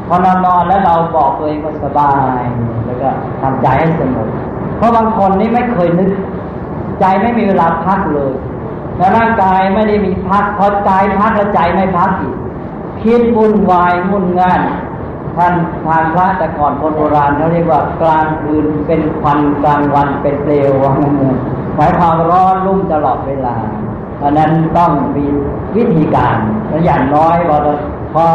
พอนอนนอนแล้วเราบอกตัวเองว่าสบาย แล้วก็ทำใจให้สงบเพราะบางคนนี่ไม่เคยนึก ใจไม่มีเวลาพักเลยแล้วร่างกายไม่ได้มีพักพอกายพักแล้วใจไม่พักอีกคิดวุ่นวายมุ่นงาน ท่านทานพระแต่ก่อนคนโบราณเขาเรียกว่ากลางคืนเป็นควันกลางวันเป็นเปลวหมายความร้อนรุ่มตลอดเวลาเพราะนั้นต้องมีวิธีการและอย่างน้อยพอพอ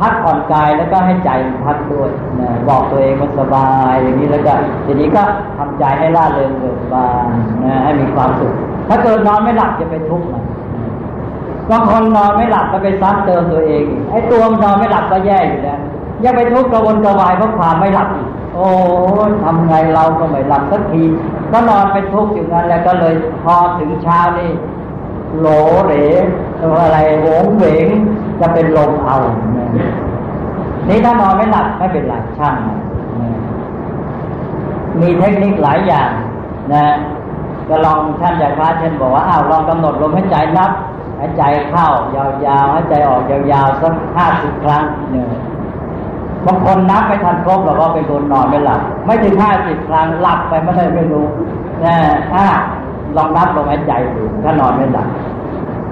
พักผ่อนกายแล้วก็ให้ใจพักด้วยนะบอกตัวเองว่าสบายอย่างนี้แล้วก็ทีนี้ก็ทำใจให้ล่าเริงเบิกบานนะให้มีความสุข ถ้าเกิดนอนไม่หลับจะเป็นทุกข์นะบางคนนอนไม่หลับก็ไปซ้ำเติมตัวเองไอ้ตัวนอนไม่หลับก็แย่อยู่แล้ว ยังไปทุกข์กระวนกระวายเพราะความไม่หลับอีกโอ้ทำไงเราก็ไม่หลับสักทีก็นอนเป็นทุกข์อยู่งั้นแล้วก็เลยพอถึงเช้านี่โหลเหรอะไรโหงเหวงจะเป็นลมเอา นี่ถ้านอนไม่หลับไม่เป็นไรช่างมีเทคนิคหลายอย่าง นะก็ลองท่านอาจารย์พระเช่นบอกว่าอ้าวลองกำหนดลมหายใจนับหายใจเข้ายาวๆหายใจออกยาวๆสักห้าสิบครั้งเนี่ย บางคนนับไม่ทันครบหรอกว่าเป็นคนนอนไม่หลับ ไม่ถึงห้าสิบครั้งหลับไปไม่ได้ไม่รู้นะถ้าลองนับลมหายใจดูถ้านอนไม่หลับ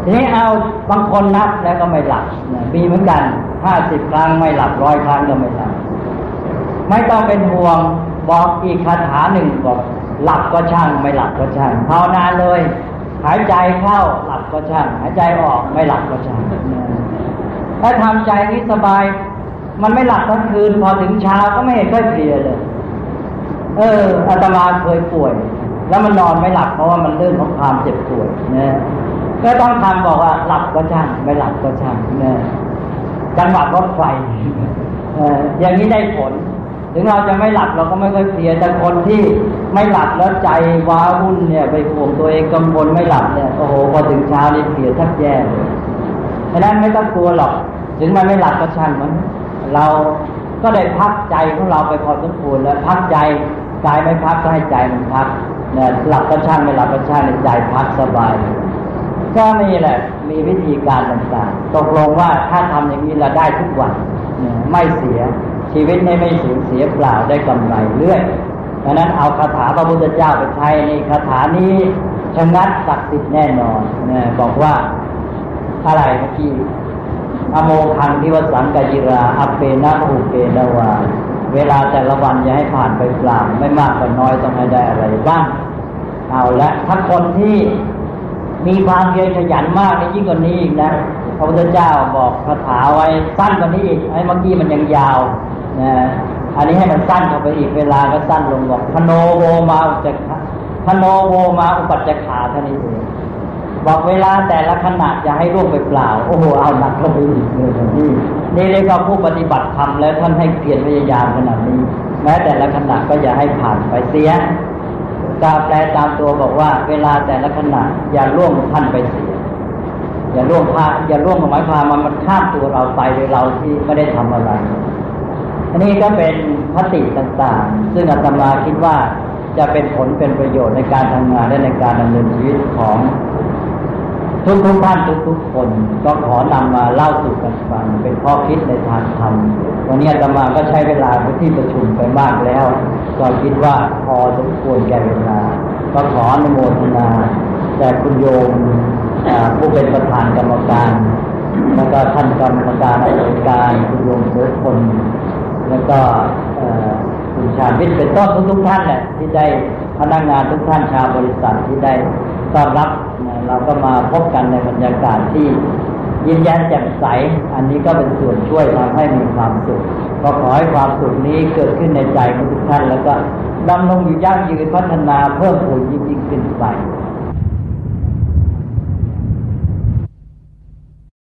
ทีนี้เอาบางคนนับแล้วก็ไม่หลับมีเหมือนกันห้าสิบครั้งไม่หลับร้อยครั้งก็ไม่หลับไม่ต้องเป็นห่วงบอกอีกคาถาหนึ่งบอกหลับก็ช่างไม่หลับก็ช่างภาวนาเลย หายใจเข้าหลับก็ช่างหายใจออกไม่หลับก็ช่างถ้าทำใจนี้สบาย มันไม่หลับทั้งคืนพอถึงเช้าก็ไม่เห็นค่อยเพลียเลย เอออาตมาเคยป่วย แล้วมันนอนไม่หลับเพราะว่ามันเรื่องของความเจ็บป่วยนะก็ต้องทำบอกว่าหลับก็ช่างไม่หลับก็ช่างนะจังหวะรถไฟอย่างนี้ได้ผล ถึงเราจะไม่หลับเราก็ไม่ค่อยเพลียแต่คนที่ไม่หลับแล้วใจว้าวุ่นเนี่ย ไปห่วงตัวเองกังวลไม่หลับเนี่ยโอ้โหพอถึงเช้านี่เพลียแทบแย่เลยฉะนั้นไม่ต้องกลัวหรอก ถึงมันไม่หลับก็ช่างมัน เราก็ได้พักใจของเราไปพอสมควรแล้วพักใจกายไม่พักก็ให้ใจมันพักเนี่ยหลับก็ช่างไม่หลับก็ช่างในใจพักสบาย ก็นี่แหละมีวิธีการต่างๆ ตกลงว่าถ้าทำอย่างนี้เราได้ทุกวันไม่เสียชีวิตนี้ไม่สูญเสียเปล่าได้กำไรเรื่อยดังนั้นเอาคาถาพระพุทธเจ้าไปใช้ในคาถานี้ชงัดศักดิ์สิทธิ์แน่นอนนะบอกว่าอะไรเมื่อกี้ อโมคังทิวสังกจิราอัปเปนะอุเปนวา เวลาแต่ละวันอย่าให้ผ่านไปเปล่าไม่มากก็น้อยต้องให้ได้อะไรบ้างเอาละถ้าคนที่มีความเพียรขยันมากนี่ยิ่งกว่านี้อีกนะพระพุทธเจ้าบอกคาถาไว้สั้นกว่านี้อีกไอ้เมื่อกี้มันยังยาวนะอันนี้ให้มันสั้นเข้าไปอีกเวลาก็สั้นลงบอกพโนโวมาอุจจพโนโวมาอุปัจจขาท่านี้เอง บอกเวลาแต่ละขณะจะให้ร่วงไปเปล่า โอ้โหเอาหนักเข้าไปอีกเลยนี่นี่เรียกว่าผู้ปฏิบัติธรรมแล้วท่านให้เพียรพยายามขนาดนี้ แม้แต่ละขณะก็อย่าให้ผ่านไปเสียกาแปลตามตัวบอกว่า เวลาแต่ละขณะอย่าล่วงท่านไปเสียอย่าล่วงพาอย่าล่วงหมายความมันมันข้ามตัวเราไปโดยเราที่ไม่ได้ทำอะไร อันนี้ก็เป็นพติต่างๆ ซึ่งอาตมาคิดว่าจะเป็นผลเป็นประโยชน์ในการทำงานและในการดำเนินชีวิตของ ทุกทุกท่านทุกทุกคนก็ขอนำมาเล่าสู่กันฟังเป็นข้อคิดในทางธรรมวันนี้อาตมาก็ใช้เวลาที่ประชุมไปมากแล้ว ก็คิดว่าพอสมควรแก่เวลา ก็ขออนุโมทนา แต่คุณโยมผู้เป็นประธานกรรมการแล้วก็ท่านกรรมการอายการคุณโยมโสพลแล้วก็คุณชาญวิทย์เป็นต้นทุกท่านแหละที่ได้พนักงานทุกท่านชาวบริษัทที่ได้ ต้อนรับเราก็มาพบกันในบรรยากาศที่ยิ้มแย้มแจ่มใส อันนี้ก็เป็นส่วนช่วยทำให้มีความสุขก็ขอให้ความสุขนี้เกิดขึ้นในใจของทุกท่านแล้วก็ดำรงอยู่ยั่งยืนพัฒนาเพิ่มพูนยิ่งยิ่งขึ้นไป